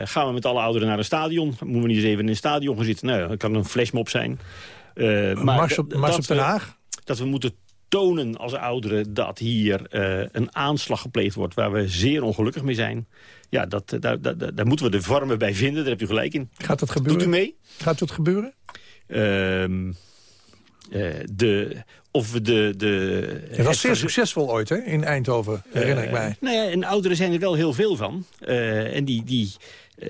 S13: gaan we met alle ouderen naar een stadion? Moeten we niet eens even in een stadion gaan zitten? Nou, dat kan een flashmob zijn.
S7: maar mars op, mars op Den Haag?
S13: Dat we moeten tonen als ouderen dat hier een aanslag gepleegd wordt... waar we zeer ongelukkig mee zijn. Ja, dat, daar, daar, daar moeten we de vormen bij vinden, daar heb u gelijk in.
S7: Gaat dat gebeuren?
S13: Doet u mee?
S7: Gaat dat gebeuren?
S13: Ehm uh, de, of we de... de
S7: het was zeer succesvol ooit, hè, in Eindhoven, herinner ik mij.
S13: Nou ja, en ouderen zijn er wel heel veel van. Uh, en die, die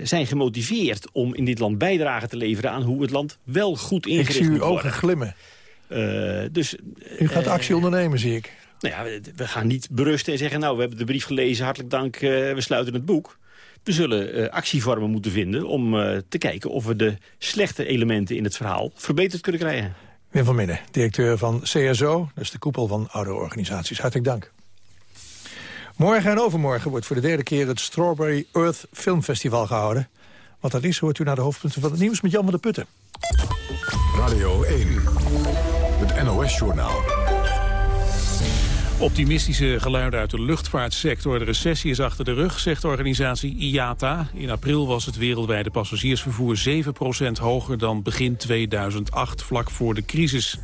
S13: zijn gemotiveerd om in dit land bijdrage te leveren... aan hoe het land wel goed ingericht
S7: Ik zie
S13: uw
S7: ogen glimmen.
S13: Dus,
S7: U gaat actie ondernemen, zie ik.
S13: Nou ja, we, we, gaan niet berusten en zeggen... nou, we hebben de brief gelezen, hartelijk dank, we sluiten het boek. We zullen actievormen moeten vinden om te kijken... of we de slechte elementen in het verhaal verbeterd kunnen krijgen.
S7: Wim van Minnen, directeur van CSO, dat is de koepel van ouderorganisaties. Hartelijk dank. Morgen en overmorgen wordt voor de derde keer het Strawberry Earth Filmfestival gehouden. Wat dat is, hoort u naar de hoofdpunten van het nieuws met Jan van de Putten.
S1: Radio 1, het NOS-journaal.
S2: Optimistische geluiden uit de luchtvaartsector. De recessie is achter de rug, zegt de organisatie IATA. In april was het wereldwijde passagiersvervoer 7% hoger dan begin 2008, vlak voor de crisis.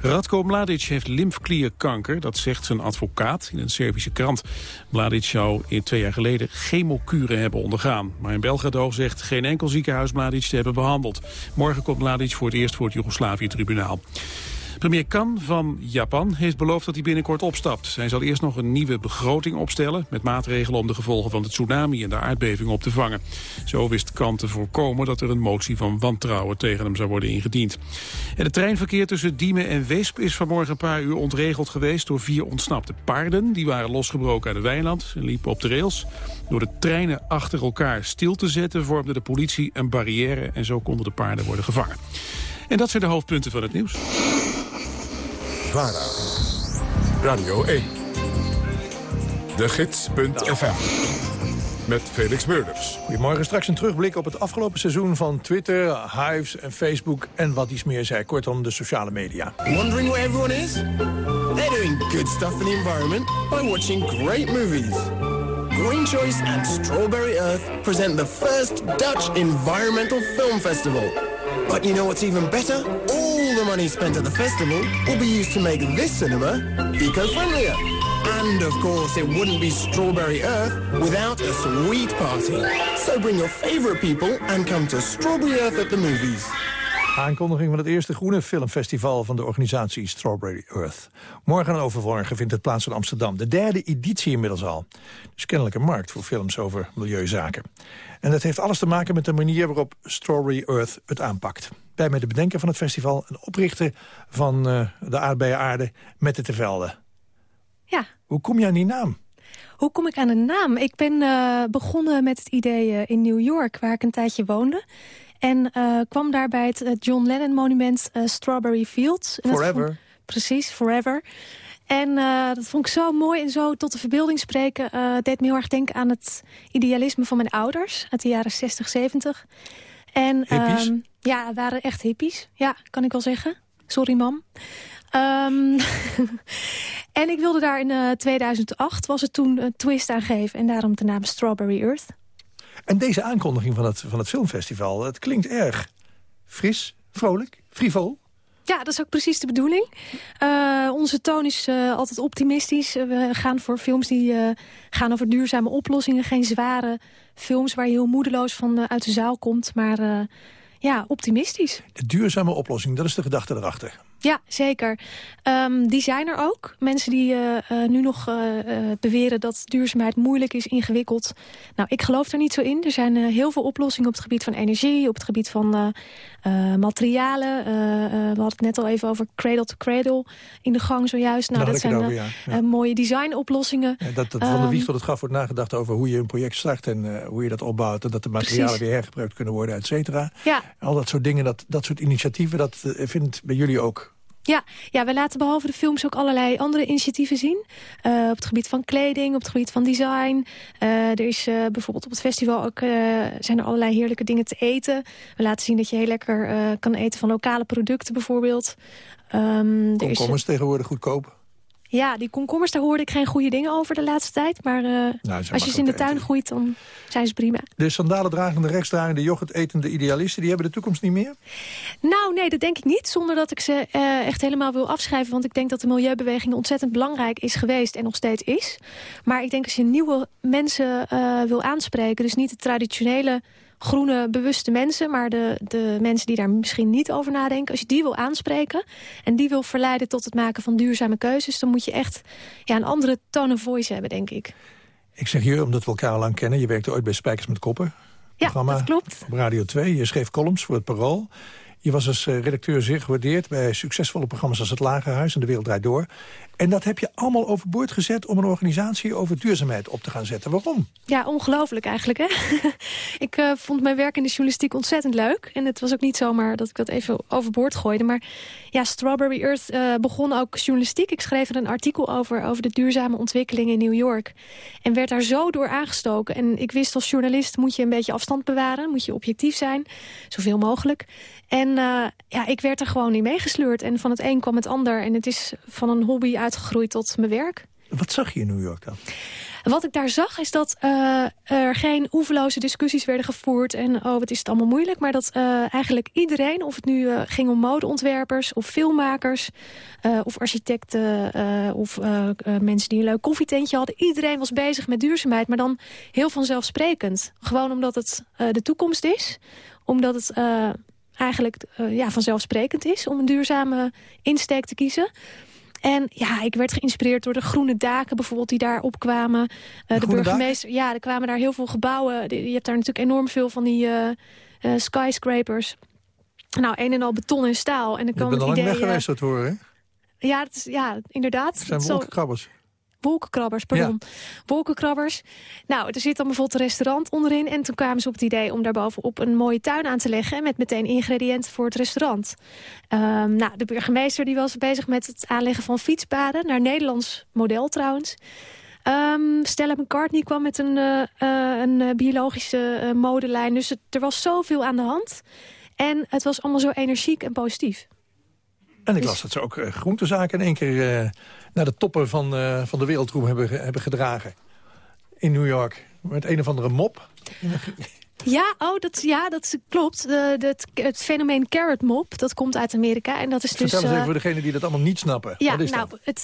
S2: Radko Mladic heeft lymfklierkanker, dat zegt zijn advocaat in een Servische krant. Mladic zou in twee jaar geleden chemokuren hebben ondergaan. Maar in Belgrado zegt geen enkel ziekenhuis Mladic te hebben behandeld. Morgen komt Mladic voor het eerst voor het Joegoslavië-tribunaal. Premier Kan van Japan heeft beloofd dat hij binnenkort opstapt. Hij zal eerst nog een nieuwe begroting opstellen... met maatregelen om de gevolgen van de tsunami en de aardbeving op te vangen. Zo wist Kan te voorkomen dat er een motie van wantrouwen tegen hem zou worden ingediend. En het treinverkeer tussen Diemen en Weesp is vanmorgen een paar uur ontregeld geweest... door vier ontsnapte paarden. Die waren losgebroken uit het weiland en liepen op de rails. Door de treinen achter elkaar stil te zetten vormde de politie een barrière... en zo konden de paarden worden gevangen. En dat zijn de hoofdpunten van het nieuws.
S1: VARA. Radio 1. De Gids.fm. Met Felix Meurders.
S7: Goedemorgen, straks een terugblik op het afgelopen seizoen van Twitter, Hives en Facebook en wat iets meer zei. Kortom, de sociale media.
S14: Wondering where everyone is? They're doing good stuff for the environment by watching great movies. Green Choice and Strawberry Earth present the first Dutch Environmental Film Festival. But you know what's even better? All the money spent at the festival will be used to make this cinema eco-friendlier. And of course, it wouldn't be Strawberry Earth without a sweet party. So bring your favorite people and come to Strawberry Earth at the movies.
S7: Aankondiging van het eerste groene filmfestival van de organisatie Strawberry Earth. Morgen en overmorgen vindt het plaats in Amsterdam. De derde editie inmiddels al. Dus kennelijk een markt voor films over milieuzaken. En dat heeft alles te maken met de manier waarop Strawberry Earth het aanpakt. Bij mij de bedenker van het festival en oprichter van uh, de aardbeieraarde met de Tevelde.
S15: Ja.
S7: Hoe kom je aan die naam?
S15: Hoe kom ik aan een naam? Ik ben uh, begonnen met het idee uh, in New York, waar ik een tijdje woonde. En uh, kwam daar bij het John Lennon monument Strawberry Fields. En
S7: forever.
S15: Vond, precies, forever. En uh, dat vond ik zo mooi en zo tot de verbeelding spreken. Deed me heel erg denken aan het idealisme van mijn ouders uit de jaren 60, 70. En,
S7: hippies?
S15: Um, ja, waren echt hippies. Ja, kan ik wel zeggen. Sorry, mam. Um, en ik wilde daar in uh, 2008, was het toen, een twist aan geven. En daarom de naam Strawberry Earth.
S7: En deze aankondiging van het, van het filmfestival, het klinkt erg fris, vrolijk, frivol.
S15: Ja, dat is ook precies de bedoeling. Uh, onze toon is uh, altijd optimistisch. We gaan voor films die uh, gaan over duurzame oplossingen. Geen zware films waar je heel moedeloos van uit de zaal komt. Maar ja, optimistisch.
S7: De duurzame oplossing, dat is de gedachte erachter.
S15: Ja, zeker. Um, die zijn er ook. Mensen die uh, uh, nu nog uh, beweren dat duurzaamheid moeilijk is, ingewikkeld. Nou, ik geloof daar niet zo in. Er zijn heel veel oplossingen op het gebied van energie, op het gebied van materialen. we hadden het net al even over cradle to cradle in de gang zojuist. Nou,
S7: dat,
S15: dat zijn
S7: over, ja. Ja.
S15: mooie designoplossingen.
S7: Ja, dat, dat van de wieg tot het graf wordt nagedacht over hoe je een project start en hoe je dat opbouwt. En dat de materialen
S15: Precies.
S7: weer hergebruikt kunnen worden, et cetera.
S15: Ja.
S7: Al dat soort dingen, dat, dat soort initiatieven, dat vindt bij jullie ook
S15: Ja, ja, we laten behalve de films ook allerlei andere initiatieven zien. Uh, op het gebied van kleding, op het gebied van design. Uh, er is uh, bijvoorbeeld op het festival ook zijn er allerlei heerlijke dingen te eten. We laten zien dat je heel lekker kan eten van lokale producten bijvoorbeeld.
S7: Um, Komkommers tegenwoordig goedkoop.
S15: Ja, die komkommers, daar hoorde ik geen goede dingen over de laatste tijd. Maar uh, nou, als je ze in de tuin groeit, dan zijn ze prima.
S7: De sandalendragende, rechtsdragende, yoghurt etende idealisten... die hebben de toekomst niet meer?
S15: Nou, nee, dat denk ik niet. Zonder dat ik ze uh, echt helemaal wil afschrijven. Want ik denk dat de milieubeweging ontzettend belangrijk is geweest... en nog steeds is. Maar ik denk als je nieuwe mensen uh, wil aanspreken... dus niet de traditionele groene, bewuste mensen... maar de, de mensen die daar misschien niet over nadenken... als je die wil aanspreken en die wil verleiden tot het maken van duurzame keuzes... dan moet je echt ja, een andere tone of voice hebben, denk ik.
S7: Ik zeg je, omdat we elkaar al lang kennen... je werkte ooit bij Spijkers met Koppen.
S15: Ja, dat klopt.
S7: Op Radio 2. Je schreef columns voor het Parool. Je was als eh, redacteur zeer gewaardeerd bij succesvolle programma's als Het Lagerhuis en De Wereld Draait Door. En dat heb je allemaal overboord gezet om een organisatie over duurzaamheid op te gaan zetten. Waarom?
S15: Ja, ongelooflijk eigenlijk. Hè? ik uh, vond mijn werk in de journalistiek ontzettend leuk. En het was ook niet zomaar dat ik dat even overboord gooide. Maar ja, Strawberry Earth uh, begon ook journalistiek. Ik schreef er een artikel over, over de duurzame ontwikkeling in New York. En werd daar zo door aangestoken. En ik wist als journalist moet je een beetje afstand bewaren. Moet je objectief zijn, zoveel mogelijk. En uh, ja, ik werd er gewoon in meegesleurd. En van het een kwam het ander. En het is van een hobby uitgegroeid tot mijn werk.
S7: Wat zag je in New York dan?
S15: Wat ik daar zag is dat uh, er geen oeverloze discussies werden gevoerd... en oh, wat is het allemaal moeilijk. Maar dat uh, eigenlijk iedereen, of het nu uh, ging om modeontwerpers... of filmmakers, of architecten... of mensen die een leuk koffietentje hadden... iedereen was bezig met duurzaamheid, maar dan heel vanzelfsprekend. Gewoon omdat het de toekomst is. Omdat het eigenlijk uh, ja, vanzelfsprekend is om een duurzame insteek te kiezen. En ja, ik werd geïnspireerd door de groene daken bijvoorbeeld die daar opkwamen.
S7: Uh, de,
S15: burgemeester, ja, er kwamen daar heel veel gebouwen. Je hebt daar natuurlijk enorm veel van die uh, skyscrapers. Nou, een en al beton en staal. En dan komen
S7: ben al lang weg geweest, dat horen,
S15: Ja, het is, ja, inderdaad.
S7: Het zijn wolkenkrabbers.
S15: Wolkenkrabbers, pardon. Wolkenkrabbers. Nou, er zit dan bijvoorbeeld een restaurant onderin. En toen kwamen ze op het idee om daarbovenop een mooie tuin aan te leggen. Met meteen ingrediënten voor het restaurant. Um, nou, de burgemeester die was bezig met het aanleggen van fietspaden. Naar Nederlands model trouwens. Um, Stella McCartney kwam met een, uh, uh, een uh, biologische modelijn. Dus het, er was zoveel aan de hand. En het was allemaal zo energiek en positief.
S7: En ik las dat ze ook uh, groentezaken in één keer uh, naar de toppen van, uh, van de wereldroem hebben, hebben gedragen. In New York. Met een of andere mop.
S15: Ja, oh, dat, ja, dat klopt. De, de, het, fenomeen carrot mop, dat komt uit Amerika. En dat is
S7: Vertel
S15: dus,
S7: eens even voor degenen die dat allemaal niet snappen.
S15: Ja,
S7: Wat is
S15: nou,
S7: dat?
S15: het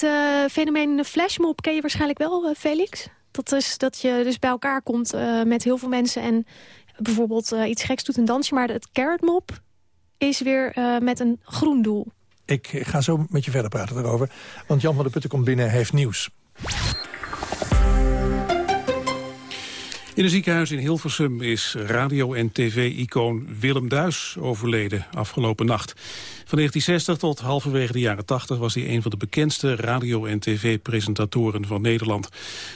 S15: fenomeen flashmob ken je waarschijnlijk wel, Felix. Dat is dat je dus bij elkaar komt met heel veel mensen en bijvoorbeeld iets geks doet een dansje. Maar het carrot mop is weer met een groen doel.
S7: Ik ga zo met je verder praten daarover. Want Jan van der Putten komt binnen, heeft nieuws.
S2: In een ziekenhuis in Hilversum is radio- en tv-icoon Willem Duis overleden afgelopen nacht. Van 1960 tot halverwege de jaren 80 was hij een van de bekendste radio- en tv-presentatoren van Nederland.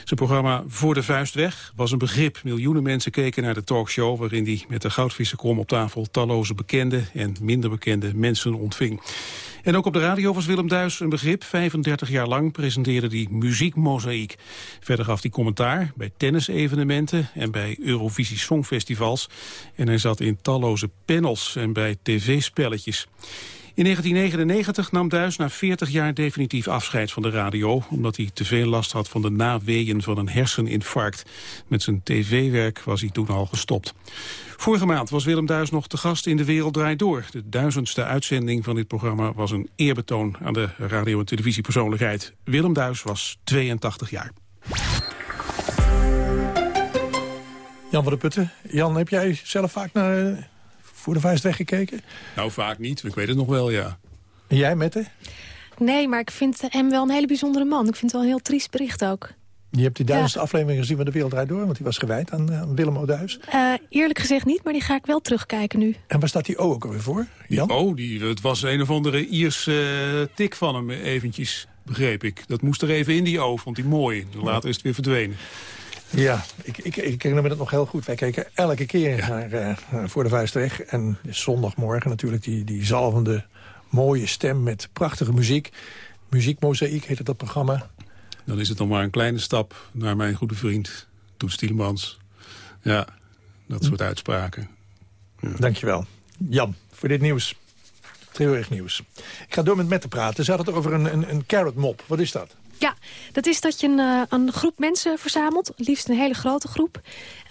S2: Zijn programma Voor de Vuist Weg was een begrip. Miljoenen mensen keken naar de talkshow waarin hij met de goudvissenkrom op tafel talloze bekende en minder bekende mensen ontving. En ook op de radio was Willem Duis een begrip. 35 jaar lang presenteerde hij muziekmozaïek. Verder gaf hij commentaar bij tennisevenementen en bij Eurovisie Songfestivals. En hij zat in talloze panels en bij tv-spelletjes. In 1999 nam Duis na 40 jaar definitief afscheid van de radio... omdat hij te veel last had van de naweeën van een herseninfarct. Met zijn tv-werk was hij toen al gestopt. Vorige maand was Willem Duis nog te gast in De Wereld Draait Door. De duizendste uitzending van dit programma was een eerbetoon... aan de radio- en televisiepersoonlijkheid. Willem Duis was 82 jaar.
S7: Jan van der Putten. Jan, heb jij zelf vaak naar uh, Voor de Vuist weggekeken?
S2: Nou, vaak niet. Ik weet het nog wel, ja.
S7: En jij, Mette?
S15: Nee, maar ik vind hem wel een hele bijzondere man. Ik vind het wel een heel triest bericht ook.
S7: Je hebt die duizendste ja. aflevering gezien van De Wereld Draait Door... want die was gewijd aan, aan Willem O'Duis.
S15: Uh, eerlijk gezegd niet, maar die ga ik wel terugkijken nu.
S7: En waar staat die O ook alweer voor, Jan?
S2: Oh, die, het was een of andere Ierse uh, tik van hem eventjes, begreep ik. Dat moest er even in die O, vond hij mooi. Later is het weer verdwenen.
S7: Ja, ik, ik, ik herinner me dat nog heel goed. Wij keken elke keer naar uh, Voor de Vuist weg. En zondagmorgen natuurlijk die, die zalvende mooie stem met prachtige muziek. Muziekmozaïek heette dat programma.
S2: Dan is het nog maar een kleine stap naar mijn goede vriend Toet Stielemans. Ja, dat soort uitspraken.
S7: Ja. Dankjewel. Jan, voor dit nieuws. Treurig nieuws. Ik ga door met Mette praten. Ze had het over een, een, een carrot mop. Wat is dat?
S15: Ja, dat is dat je een, eh, een groep mensen verzamelt. Liefst een hele grote groep.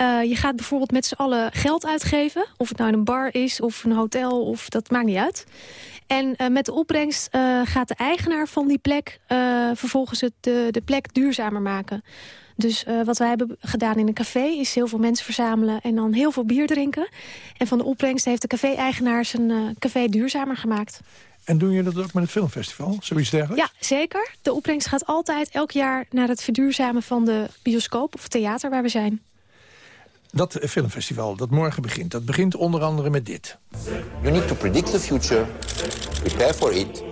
S15: Uh, je gaat bijvoorbeeld met z'n allen geld uitgeven. Of het nou in een bar is of een hotel, of dat maakt niet uit. En uh, met de opbrengst gaat de eigenaar van die plek... vervolgens het, de, de plek duurzamer maken. Dus wat wij hebben gedaan in een café is heel veel mensen verzamelen en dan heel veel bier drinken. En van de opbrengst heeft de café-eigenaar zijn café duurzamer gemaakt.
S7: En doen jullie dat ook met het filmfestival? Zoiets dergelijks?
S15: Ja, zeker. De opbrengst gaat altijd elk jaar naar het verduurzamen van de bioscoop of theater waar we zijn.
S7: Dat filmfestival dat morgen begint, dat begint onder andere met dit.
S16: You need to predict the future, prepare for it.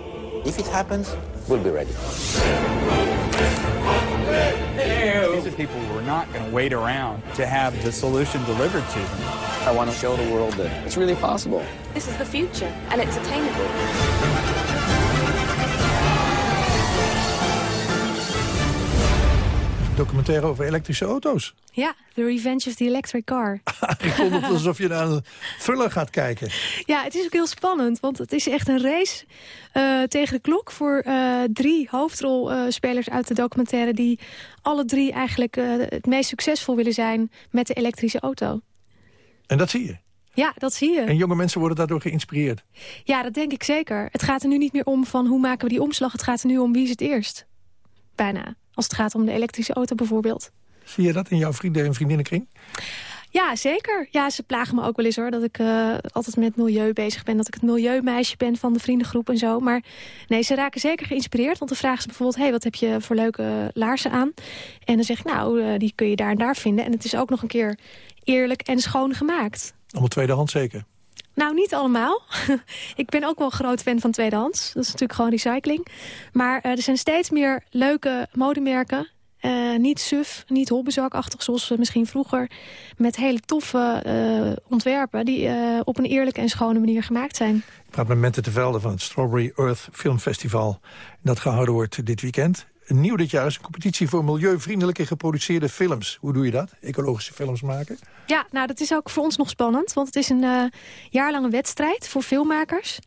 S16: If it happens, we'll be ready.
S17: These are people who are not going to wait around to have the solution delivered to them.
S18: I want to show the world that it's really possible.
S19: This is the future, and it's attainable.
S7: Documentaire over elektrische auto's.
S15: Ja, The Revenge of the Electric Car.
S7: Ik vond het alsof je naar een thriller gaat kijken.
S15: Ja, het is ook heel spannend, want het is echt een race uh, tegen de klok... voor uh, drie hoofdrolspelers uit de documentaire... die alle drie eigenlijk het meest succesvol willen zijn met de elektrische auto.
S7: En dat zie je?
S15: Ja, dat zie je.
S7: En jonge mensen worden daardoor geïnspireerd?
S15: Ja, dat denk ik zeker. Het gaat er nu niet meer om van hoe maken we die omslag. Het gaat er nu om wie is het eerst. Bijna. Als het gaat om de elektrische auto bijvoorbeeld.
S7: Zie je dat in jouw vrienden- en vriendinnenkring?
S15: Ja, zeker. Ja, ze plagen me ook wel eens hoor. Dat ik uh, altijd met milieu bezig ben. Dat ik het milieumeisje ben van de vriendengroep en zo. Maar nee, ze raken zeker geïnspireerd. Want dan vragen ze bijvoorbeeld... hey, wat heb je voor leuke laarzen aan? En dan zeg ik, nou, uh, die kun je daar en daar vinden. En het is ook nog een keer eerlijk en schoon gemaakt.
S7: Allemaal tweedehands zeker?
S15: Nou, niet allemaal. ik ben ook wel groot fan van tweedehands. Dat is natuurlijk gewoon recycling. Maar uh, er zijn steeds meer leuke modemerken. Uh, niet suf, niet hobbezakachtig zoals misschien vroeger. Met hele toffe ontwerpen die op een eerlijke en schone manier gemaakt zijn.
S7: Ik praat met Mente de Velde van het Strawberry Earth Film Festival. Dat gehouden wordt dit weekend. Nieuw dit jaar is een competitie voor milieuvriendelijke geproduceerde films. Hoe doe je dat? Ecologische films maken?
S15: Ja, nou dat is ook voor ons nog spannend. Want het is een uh, jaarlange wedstrijd voor filmmakers.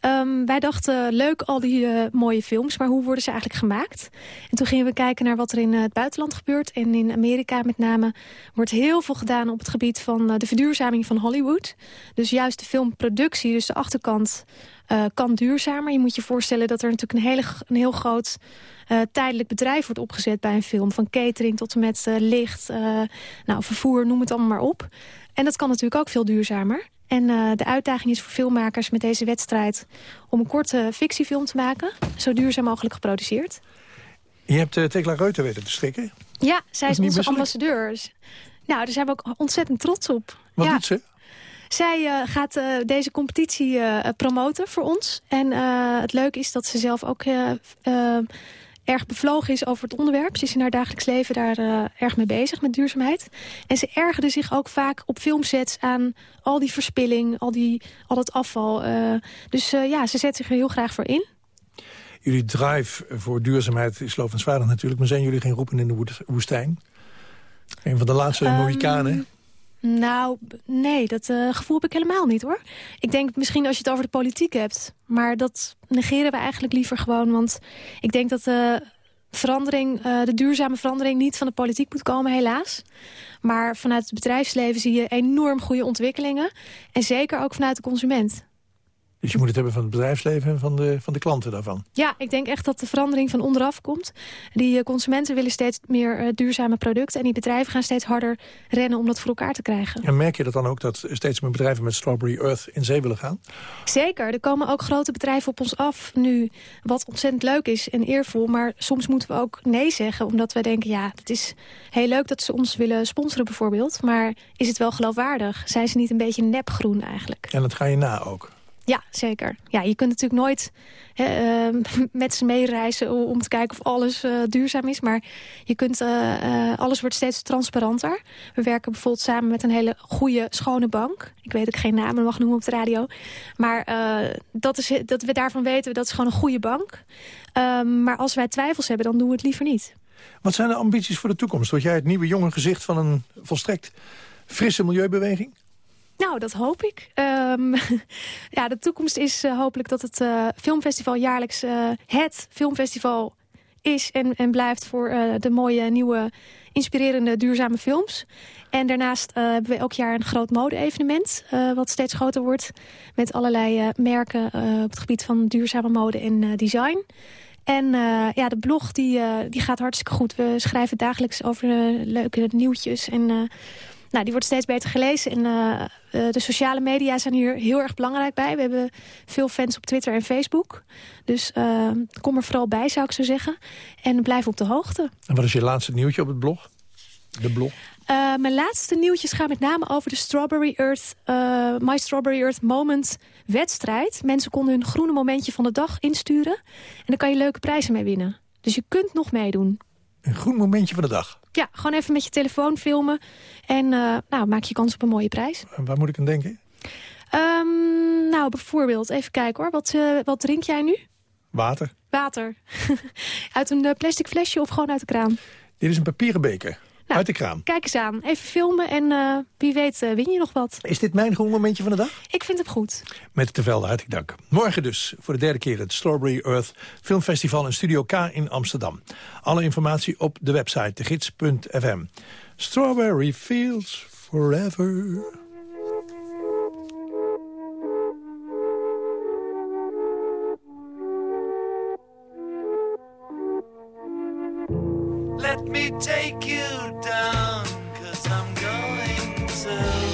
S15: Um, wij dachten, leuk al die uh, mooie films, maar hoe worden ze eigenlijk gemaakt? En toen gingen we kijken naar wat er in uh, het buitenland gebeurt. En in Amerika met name wordt heel veel gedaan op het gebied van de verduurzaming van Hollywood. Dus juist de filmproductie, dus de achterkant, kan duurzamer. Je moet je voorstellen dat er natuurlijk een, hele, een heel groot tijdelijk bedrijf wordt opgezet bij een film. Van catering tot en met licht, nou, vervoer, noem het allemaal maar op. En dat kan natuurlijk ook veel duurzamer. En de uitdaging is voor filmmakers met deze wedstrijd... om een korte fictiefilm te maken. Zo duurzaam mogelijk geproduceerd.
S7: Je hebt uh, Tekla Reuter weten te strikken.
S15: Ja, zij is, onze ambassadeur. Nou, daar zijn we ook ontzettend trots op.
S7: Wat
S15: ja.
S7: doet ze?
S15: Zij uh, gaat uh, deze competitie uh, promoten voor ons. En het leuke is dat ze zelf ook erg bevlogen is over het onderwerp. Ze is in haar dagelijks leven daar uh, erg mee bezig, met duurzaamheid. En ze ergerde zich ook vaak op filmsets aan al die verspilling, al, die, al dat afval. Uh, dus uh, ja, ze zet zich er heel graag voor in.
S7: Jullie drive voor duurzaamheid is lovenswaardig natuurlijk... maar zijn jullie geen roepen in de woestijn? Een van de laatste um, Mohikanen.
S15: Nou, nee, dat uh, gevoel heb ik helemaal niet, hoor. Ik denk misschien als je het over de politiek hebt. Maar dat negeren we eigenlijk liever gewoon. Want ik denk dat de verandering, uh, de duurzame verandering niet van de politiek moet komen, helaas. Maar vanuit het bedrijfsleven zie je enorm goede ontwikkelingen. En zeker ook vanuit de consument.
S7: Dus je moet het hebben van het bedrijfsleven en van de, van de klanten daarvan?
S15: Ja, ik denk echt dat de verandering van onderaf komt. Die consumenten willen steeds meer uh, duurzame producten... en die bedrijven gaan steeds harder rennen om dat voor elkaar te krijgen.
S7: En merk je dat dan ook dat steeds meer bedrijven met Strawberry Earth in zee willen gaan?
S15: Zeker, er komen ook grote bedrijven op ons af nu... wat ontzettend leuk is en eervol. Maar soms moeten we ook nee zeggen, omdat we denken... ja, het is heel leuk dat ze ons willen sponsoren bijvoorbeeld... maar is het wel geloofwaardig? Zijn ze niet een beetje nepgroen eigenlijk?
S7: En dat ga je na ook?
S15: Ja, zeker. Ja, je kunt natuurlijk nooit hè, eh, met ze meereizen om te kijken of alles eh, duurzaam is. Maar je kunt, eh, eh, alles wordt steeds transparanter. We werken bijvoorbeeld samen met een hele goede, schone bank. Ik weet dat ik geen namen mag noemen op de radio. Maar dat, is, dat we daarvan weten, dat is gewoon een goede bank. Ehm, maar als wij twijfels hebben, dan doen we het liever niet.
S7: Wat zijn de ambities voor de toekomst? Word jij het nieuwe jonge gezicht van een volstrekt frisse milieubeweging?
S15: Nou, dat hoop ik. Ehm, ja, de toekomst is eh, hopelijk dat het eh, filmfestival jaarlijks eh, het filmfestival is en, en blijft voor de mooie, nieuwe, inspirerende, duurzame films. En daarnaast hebben we elk jaar een groot mode-evenement, wat steeds groter wordt. Met allerlei merken op het gebied van duurzame mode en design. En ja, de blog die, die gaat hartstikke goed. We schrijven dagelijks over leuke nieuwtjes en... nou, die wordt steeds beter gelezen. En eh, eh, de sociale media zijn hier heel erg belangrijk bij. We hebben veel fans op Twitter en Facebook. Dus eh, kom er vooral bij, zou ik zo zeggen. En blijf op de hoogte.
S7: En wat is je laatste nieuwtje op het blog? De blog?
S15: Mijn laatste nieuwtjes gaan met name over de Strawberry Earth, My Strawberry Earth Moment wedstrijd. Mensen konden hun groene momentje van de dag insturen. En daar kan je leuke prijzen mee winnen. Dus je kunt nog meedoen.
S7: Een groen momentje van de dag.
S15: Ja, gewoon even met je telefoon filmen. En eh, nou, maak je kans op een mooie prijs.
S7: En waar moet ik aan denken?
S15: Ehm, nou, bijvoorbeeld, even kijken hoor. Wat, eh, wat drink jij nu?
S7: Water.
S15: Water. uit een eh, plastic flesje of gewoon uit de kraan?
S7: Dit is een papieren beker.
S15: Nou,
S7: Uit de kraan.
S15: Kijk eens aan. Even filmen en eh, wie weet eh, win je nog wat.
S7: Is dit mijn groen momentje van de dag?
S15: Ik vind het goed.
S7: Met te Velde, hartelijk dank. Morgen dus, voor de derde keer, het Strawberry Earth Filmfestival in Studio K in Amsterdam. Alle informatie op de website degids.fm. Strawberry Fields Forever.
S20: Let me take you down, cause I'm going to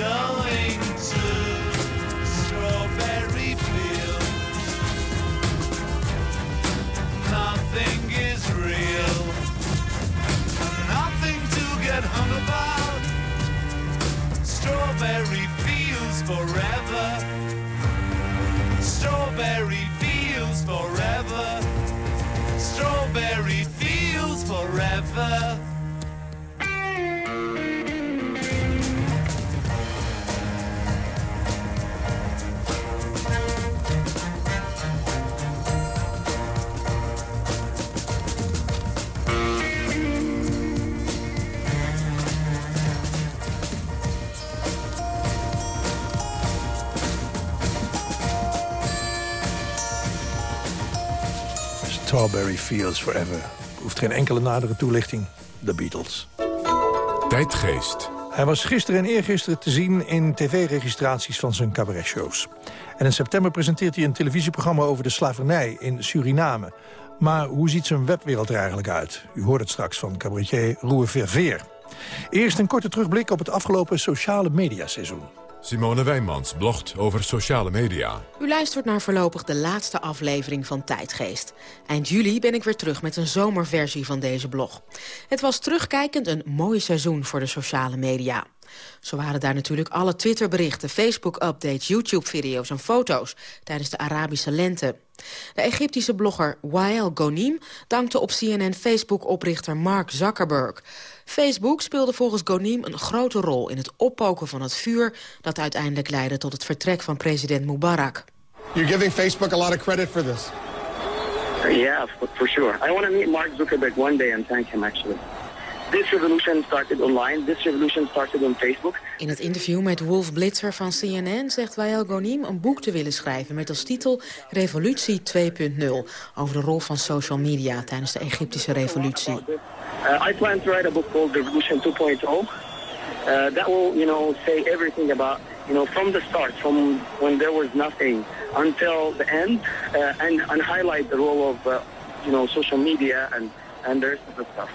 S20: going to Strawberry Fields. Nothing is real nothing to get hung about. Strawberry fields forever. Strawberry fields forever. Strawberry fields forever.
S7: Strawberry Fields Forever. Hoeft geen enkele nadere toelichting. The Beatles.
S1: Tijdgeest.
S7: Hij was gisteren en eergisteren te zien in tv-registraties van zijn cabaretshows. En in september presenteert hij een televisieprogramma over de slavernij in Suriname. Maar hoe ziet zijn webwereld er eigenlijk uit? U hoort het straks van cabaretier Roer Verveer. Eerst een korte terugblik op het afgelopen sociale mediaseizoen.
S1: Simone Wijnmans blogt over sociale media.
S21: U luistert naar voorlopig de laatste aflevering van Tijdgeest. Eind juli ben ik weer terug met een zomerversie van deze blog. Het was terugkijkend een mooi seizoen voor de sociale media. Zo waren daar natuurlijk alle Twitterberichten, Facebook-updates, YouTube-video's en foto's tijdens de Arabische lente. De Egyptische blogger Wael Gonim dankte op CNN Facebook-oprichter Mark Zuckerberg. Facebook speelde volgens Gonim een grote rol in het oppoken van het vuur... dat uiteindelijk leidde tot het vertrek van president Mubarak.
S22: You're giving Facebook a lot of credit for this.
S23: Yeah, for, for sure. I want to meet Mark Zuckerberg one day and thank him actually. This revolution started online. This revolution started on Facebook.
S21: In het interview met Wolf Blitzer van CNN zegt Wael Gonim een boek te willen schrijven met als titel Revolutie 2.0 over de rol van social media tijdens de Egyptische revolutie.
S23: Uh, I plan to write a book called Revolution 2.0. Uh, that will, you know, say everything about, you know, from the start, from when there was nothing until the end, uh, and, and highlight the role of, uh, you know, social media and, and the rest of the stuff.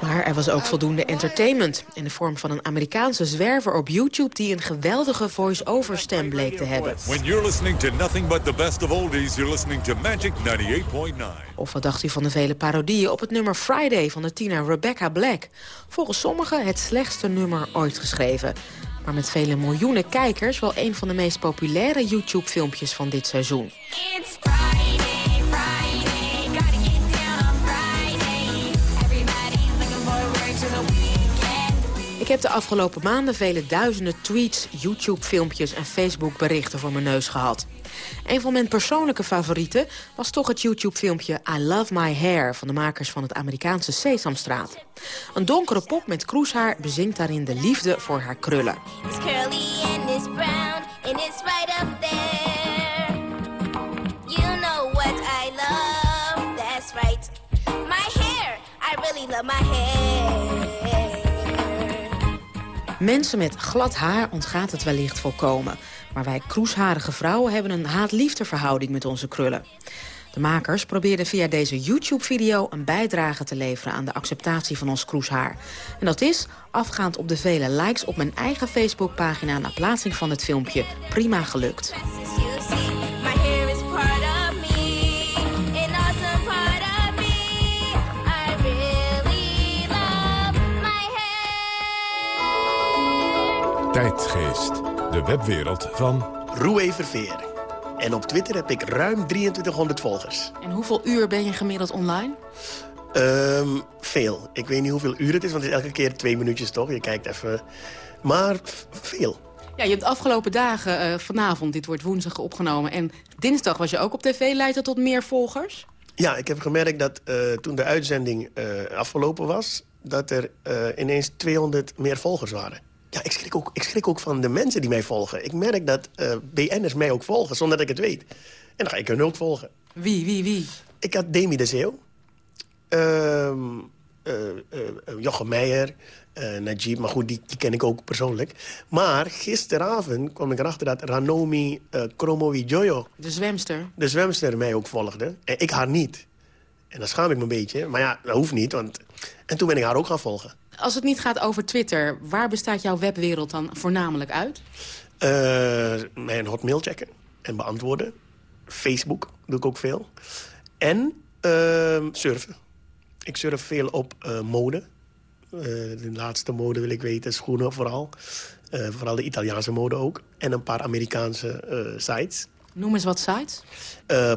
S21: Maar er was ook voldoende entertainment... in de vorm van een Amerikaanse zwerver op YouTube... die een geweldige voice-over stem bleek te hebben.
S1: Of oldies, you're listening to Magic 98.9.
S21: Of wat dacht u van de vele parodieën op het nummer Friday... van de tiener Rebecca Black? Volgens sommigen het slechtste nummer ooit geschreven. Maar met vele miljoenen kijkers... wel een van de meest populaire YouTube-filmpjes van dit seizoen.
S24: It's Friday,
S21: Ik heb de afgelopen maanden vele duizenden tweets, YouTube-filmpjes en Facebook-berichten voor mijn neus gehad. Een van mijn persoonlijke favorieten was toch het YouTube-filmpje I Love My Hair... van de makers van het Amerikaanse Sesamstraat. Een donkere pop met kroeshaar bezingt daarin de liefde voor haar krullen.
S24: It's curly and it's brown and it's right up there. You know what I love, that's right. My hair, I really love my hair.
S21: Mensen met glad haar ontgaat het wellicht volkomen. Maar wij kroesharige vrouwen hebben een haat-liefdeverhouding met onze krullen. De makers probeerden via deze YouTube-video een bijdrage te leveren aan de acceptatie van ons kroeshaar. En dat is, afgaand op de vele likes op mijn eigen Facebookpagina na plaatsing van het filmpje, prima gelukt.
S1: Tijdgeest. De webwereld van...
S25: Roe Verveer. En op Twitter heb ik ruim 2300 volgers.
S21: En hoeveel uur ben je gemiddeld online?
S25: Ehm, veel. Ik weet niet hoeveel uur het is, want het is elke keer twee minuutjes toch? Je kijkt even. Maar veel.
S21: Ja, je hebt de afgelopen dagen, eh, vanavond, dit wordt woensdag opgenomen... en dinsdag was je ook op tv, leidt dat tot meer volgers?
S25: Ja, ik heb gemerkt dat eh, toen de uitzending eh, afgelopen was... dat er eh, ineens 200 meer volgers waren. Ja, ik schrik, ook, ik schrik ook van de mensen die mij volgen. Ik merk dat eh, BN'ers mij ook volgen, zonder dat ik het weet. En dan ga ik hun ook volgen.
S21: Wie, wie, wie?
S25: Ik had Demi de Zeeuw. Ehm, eh, eh, Jochem Meijer. Najib, maar goed, die, die ken ik ook persoonlijk. Maar gisteravond kwam ik erachter dat Ranomi uh, Kromowidjojo...
S21: De zwemster.
S25: de zwemster, mij ook volgde. En ik haar niet. En dan schaam ik me een beetje. Maar ja, dat hoeft niet. Want... En toen ben ik haar ook gaan volgen.
S21: Als het niet gaat over Twitter, waar bestaat jouw webwereld dan voornamelijk uit?
S25: Eh, mijn hotmail checken en beantwoorden. Facebook doe ik ook veel. En ehm, surfen. Ik surf veel op eh, mode. Eh, de laatste mode wil ik weten, schoenen vooral. Vooral de Italiaanse mode ook. En een paar Amerikaanse sites.
S21: Noem eens wat sites.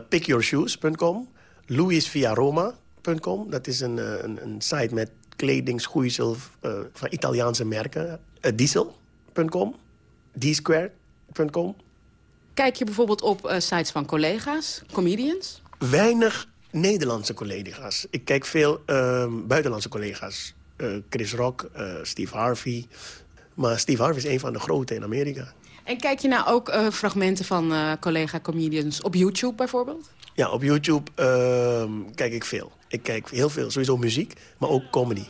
S25: Pickyourshoes.com. Luisviaroma.com. Dat is een, een, een site met kledingschoeisel eh, van Italiaanse merken. Eh, Diesel.com. dsquared.com.
S21: Kijk je bijvoorbeeld op eh, sites van collega's, comedians?
S25: Weinig Nederlandse collega's. Ik kijk veel ehm, buitenlandse collega's. Chris Rock, Steve Harvey. Maar Steve Harvey is een van de grote in Amerika.
S21: En kijk je nou ook fragmenten van collega-comedians op YouTube bijvoorbeeld?
S25: Ja, op YouTube ehm, kijk ik veel. Ik kijk heel veel, sowieso muziek, maar ook comedy.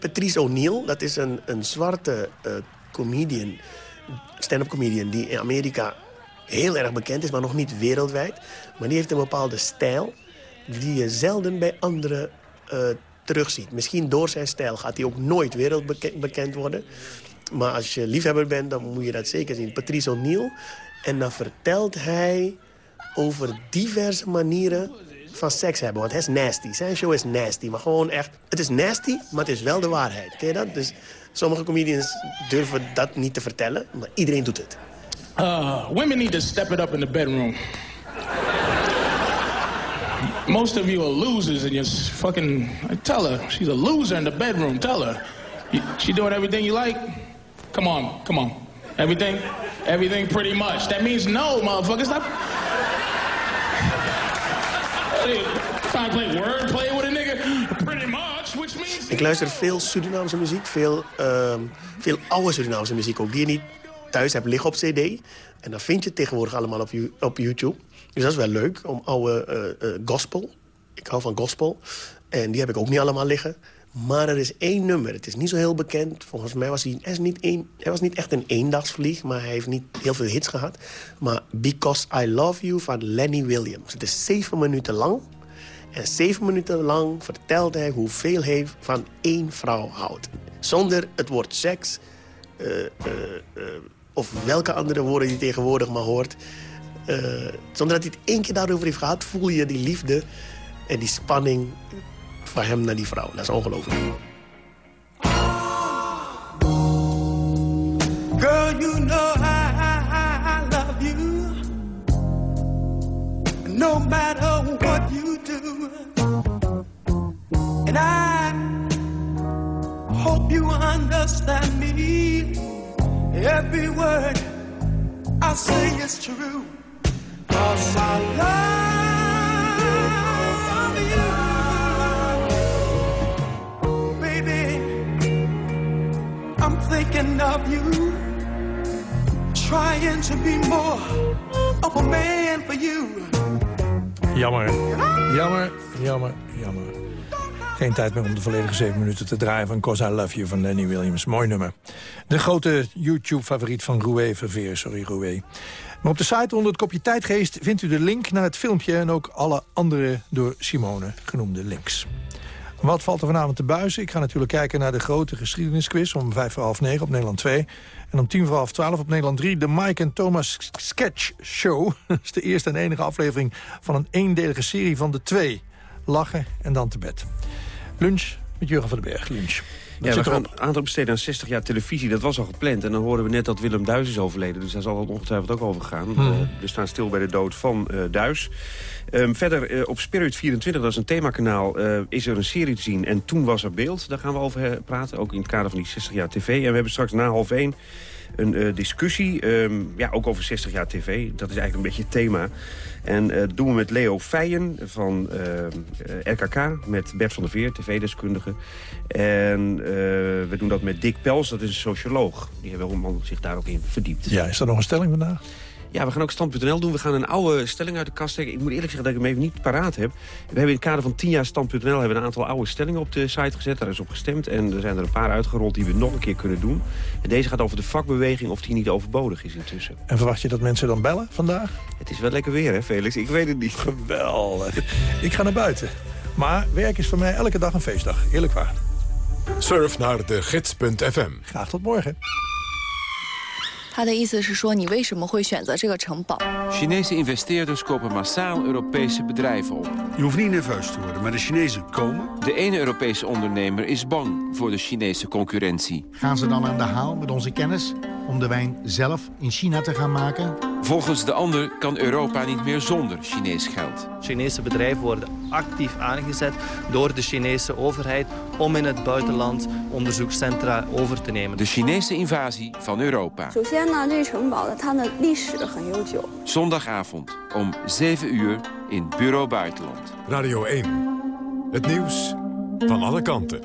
S25: Patrice O'Neill, dat is een, een zwarte eh, comedian, stand-up comedian... die in Amerika heel erg bekend is, maar nog niet wereldwijd. Maar die heeft een bepaalde stijl die je zelden bij anderen eh, terugziet. Misschien door zijn stijl gaat hij ook nooit wereldbekend worden. Maar als je liefhebber bent, dan moet je dat zeker zien. Patrice O'Neill. En dan vertelt hij over diverse manieren van seks hebben. Want hij is nasty. Zijn show is nasty. Maar gewoon echt... Het is nasty, maar het is wel de waarheid. Ken je dat? Dus sommige comedians durven dat niet te vertellen. Maar iedereen doet het.
S26: Uh, women need to step it up in the bedroom. Most of you are losers and you're fucking... Tell her. She's a loser in the bedroom. Tell her. You, she doing everything you like? Come on, come on. Everything? Everything pretty much. That means no, motherfucker. Stop. Nigga? Pretty much.
S25: Ik luister veel Surinaamse muziek. Veel, ehm, veel oude Surinaamse muziek ook. Die je niet thuis hebt liggen op cd. En dan vind je tegenwoordig allemaal op, op YouTube. Dus dat is wel leuk, om oude eh, eh, gospel. Ik hou van gospel. En die heb ik ook niet allemaal liggen. Maar er is één nummer. Het is niet zo heel bekend. Volgens mij was hij, is niet één, hij was niet echt een eendagsvlieg... maar hij heeft niet heel veel hits gehad. Maar Because I Love You van Lenny Williams. Het is zeven minuten lang. En zeven minuten lang vertelt hij hoeveel hij van één vrouw houdt. Zonder het woord seks... eh, eh, eh, of welke andere woorden die tegenwoordig maar hoort. Zonder dat hij het één keer daarover heeft gehad... voel je die liefde en die spanning van hem naar die vrouw. Dat is ongelooflijk.
S27: And I hope you understand me. Every word I say is true. Cause I love you. Baby, I'm thinking of you. Trying to be more of a man for you.
S7: Jammer, jammer, jammer, jammer. Geen tijd meer om de volledige zeven minuten te draaien van Cause I Love You van Lenny Williams. Mooi nummer. De grote YouTube-favoriet van Roué Verveer, sorry Roué. Maar op de site onder het kopje tijdgeest vindt u de link naar het filmpje... en ook alle andere door Simone genoemde links. Wat valt er vanavond te buizen? Ik ga natuurlijk kijken naar de grote geschiedenisquiz... om vijf voor half negen op Nederland 2. En om tien voor half twaalf op Nederland 3... de Mike en Thomas Sketch Show. Dat is de eerste en enige aflevering van een eendelige serie van de twee. Lachen en dan te bed. Lunch met Jurgen van den Berg. Lunch. Dat
S28: Ja, we gaan
S7: erop.
S28: aandacht besteden aan 60 jaar televisie. Dat was al gepland. En dan hoorden we net dat Willem Duis is overleden. Dus daar zal het ongetwijfeld ook over gaan.
S7: Mhm.
S28: Eh, we staan stil bij de dood van eh Duis. Ehm, verder eh, op Spirit 24, dat is een themakanaal, is er een serie te zien. En toen was er beeld. Daar gaan we over praten. Ook in het kader van die 60 jaar tv. En we hebben straks na half 1 een eh, discussie. ehm, ja, ook over 60 jaar tv. Dat is eigenlijk een beetje het thema. En eh, dat doen we met Leo Feijen van eh, RKK. Met Bert van der Veer, tv-deskundige. En we doen dat met Dick Pels, dat is een socioloog. Die hebben zich daar ook in verdiept.
S7: Ja, is er nog een stelling vandaag?
S28: Ja, we gaan ook Stand.nl doen. We gaan een oude stelling uit de kast trekken. Ik moet eerlijk zeggen dat ik hem even niet paraat heb. We hebben in het kader van 10 jaar Stand.nl... hebben we een aantal oude stellingen op de site gezet. Daar is op gestemd. En er zijn er een paar uitgerold die we nog een keer kunnen doen. En deze gaat over de vakbeweging of die niet overbodig is intussen.
S7: En verwacht je dat mensen dan bellen vandaag?
S28: Het is wel lekker weer, hè, Felix? Ik weet het niet.
S7: Geweldig. Ik ga naar buiten. Maar werk is voor mij elke dag een feestdag. Eerlijk waar.
S1: Surf naar de gids.fm.
S7: Graag tot morgen.
S29: 他的意思是说，你为什么会选择这个城堡？
S30: Chinese investeerders kopen massaal Europese bedrijven op.
S31: Je hoeft niet nerveus te worden, maar de Chinezen komen.
S30: De ene Europese ondernemer is bang voor de Chinese concurrentie.
S32: Gaan ze dan aan de haal met onze kennis om de wijn zelf in China te gaan maken?
S30: Volgens de ander kan Europa niet meer zonder Chinees geld.
S33: Chinese bedrijven worden actief aangezet door de Chinese overheid om in het buitenland onderzoekscentra over te nemen.
S30: De Chinese invasie van Europa. Zondagavond om 7 uur in Bureau Buitenland.
S1: Radio 1. Het nieuws van alle kanten.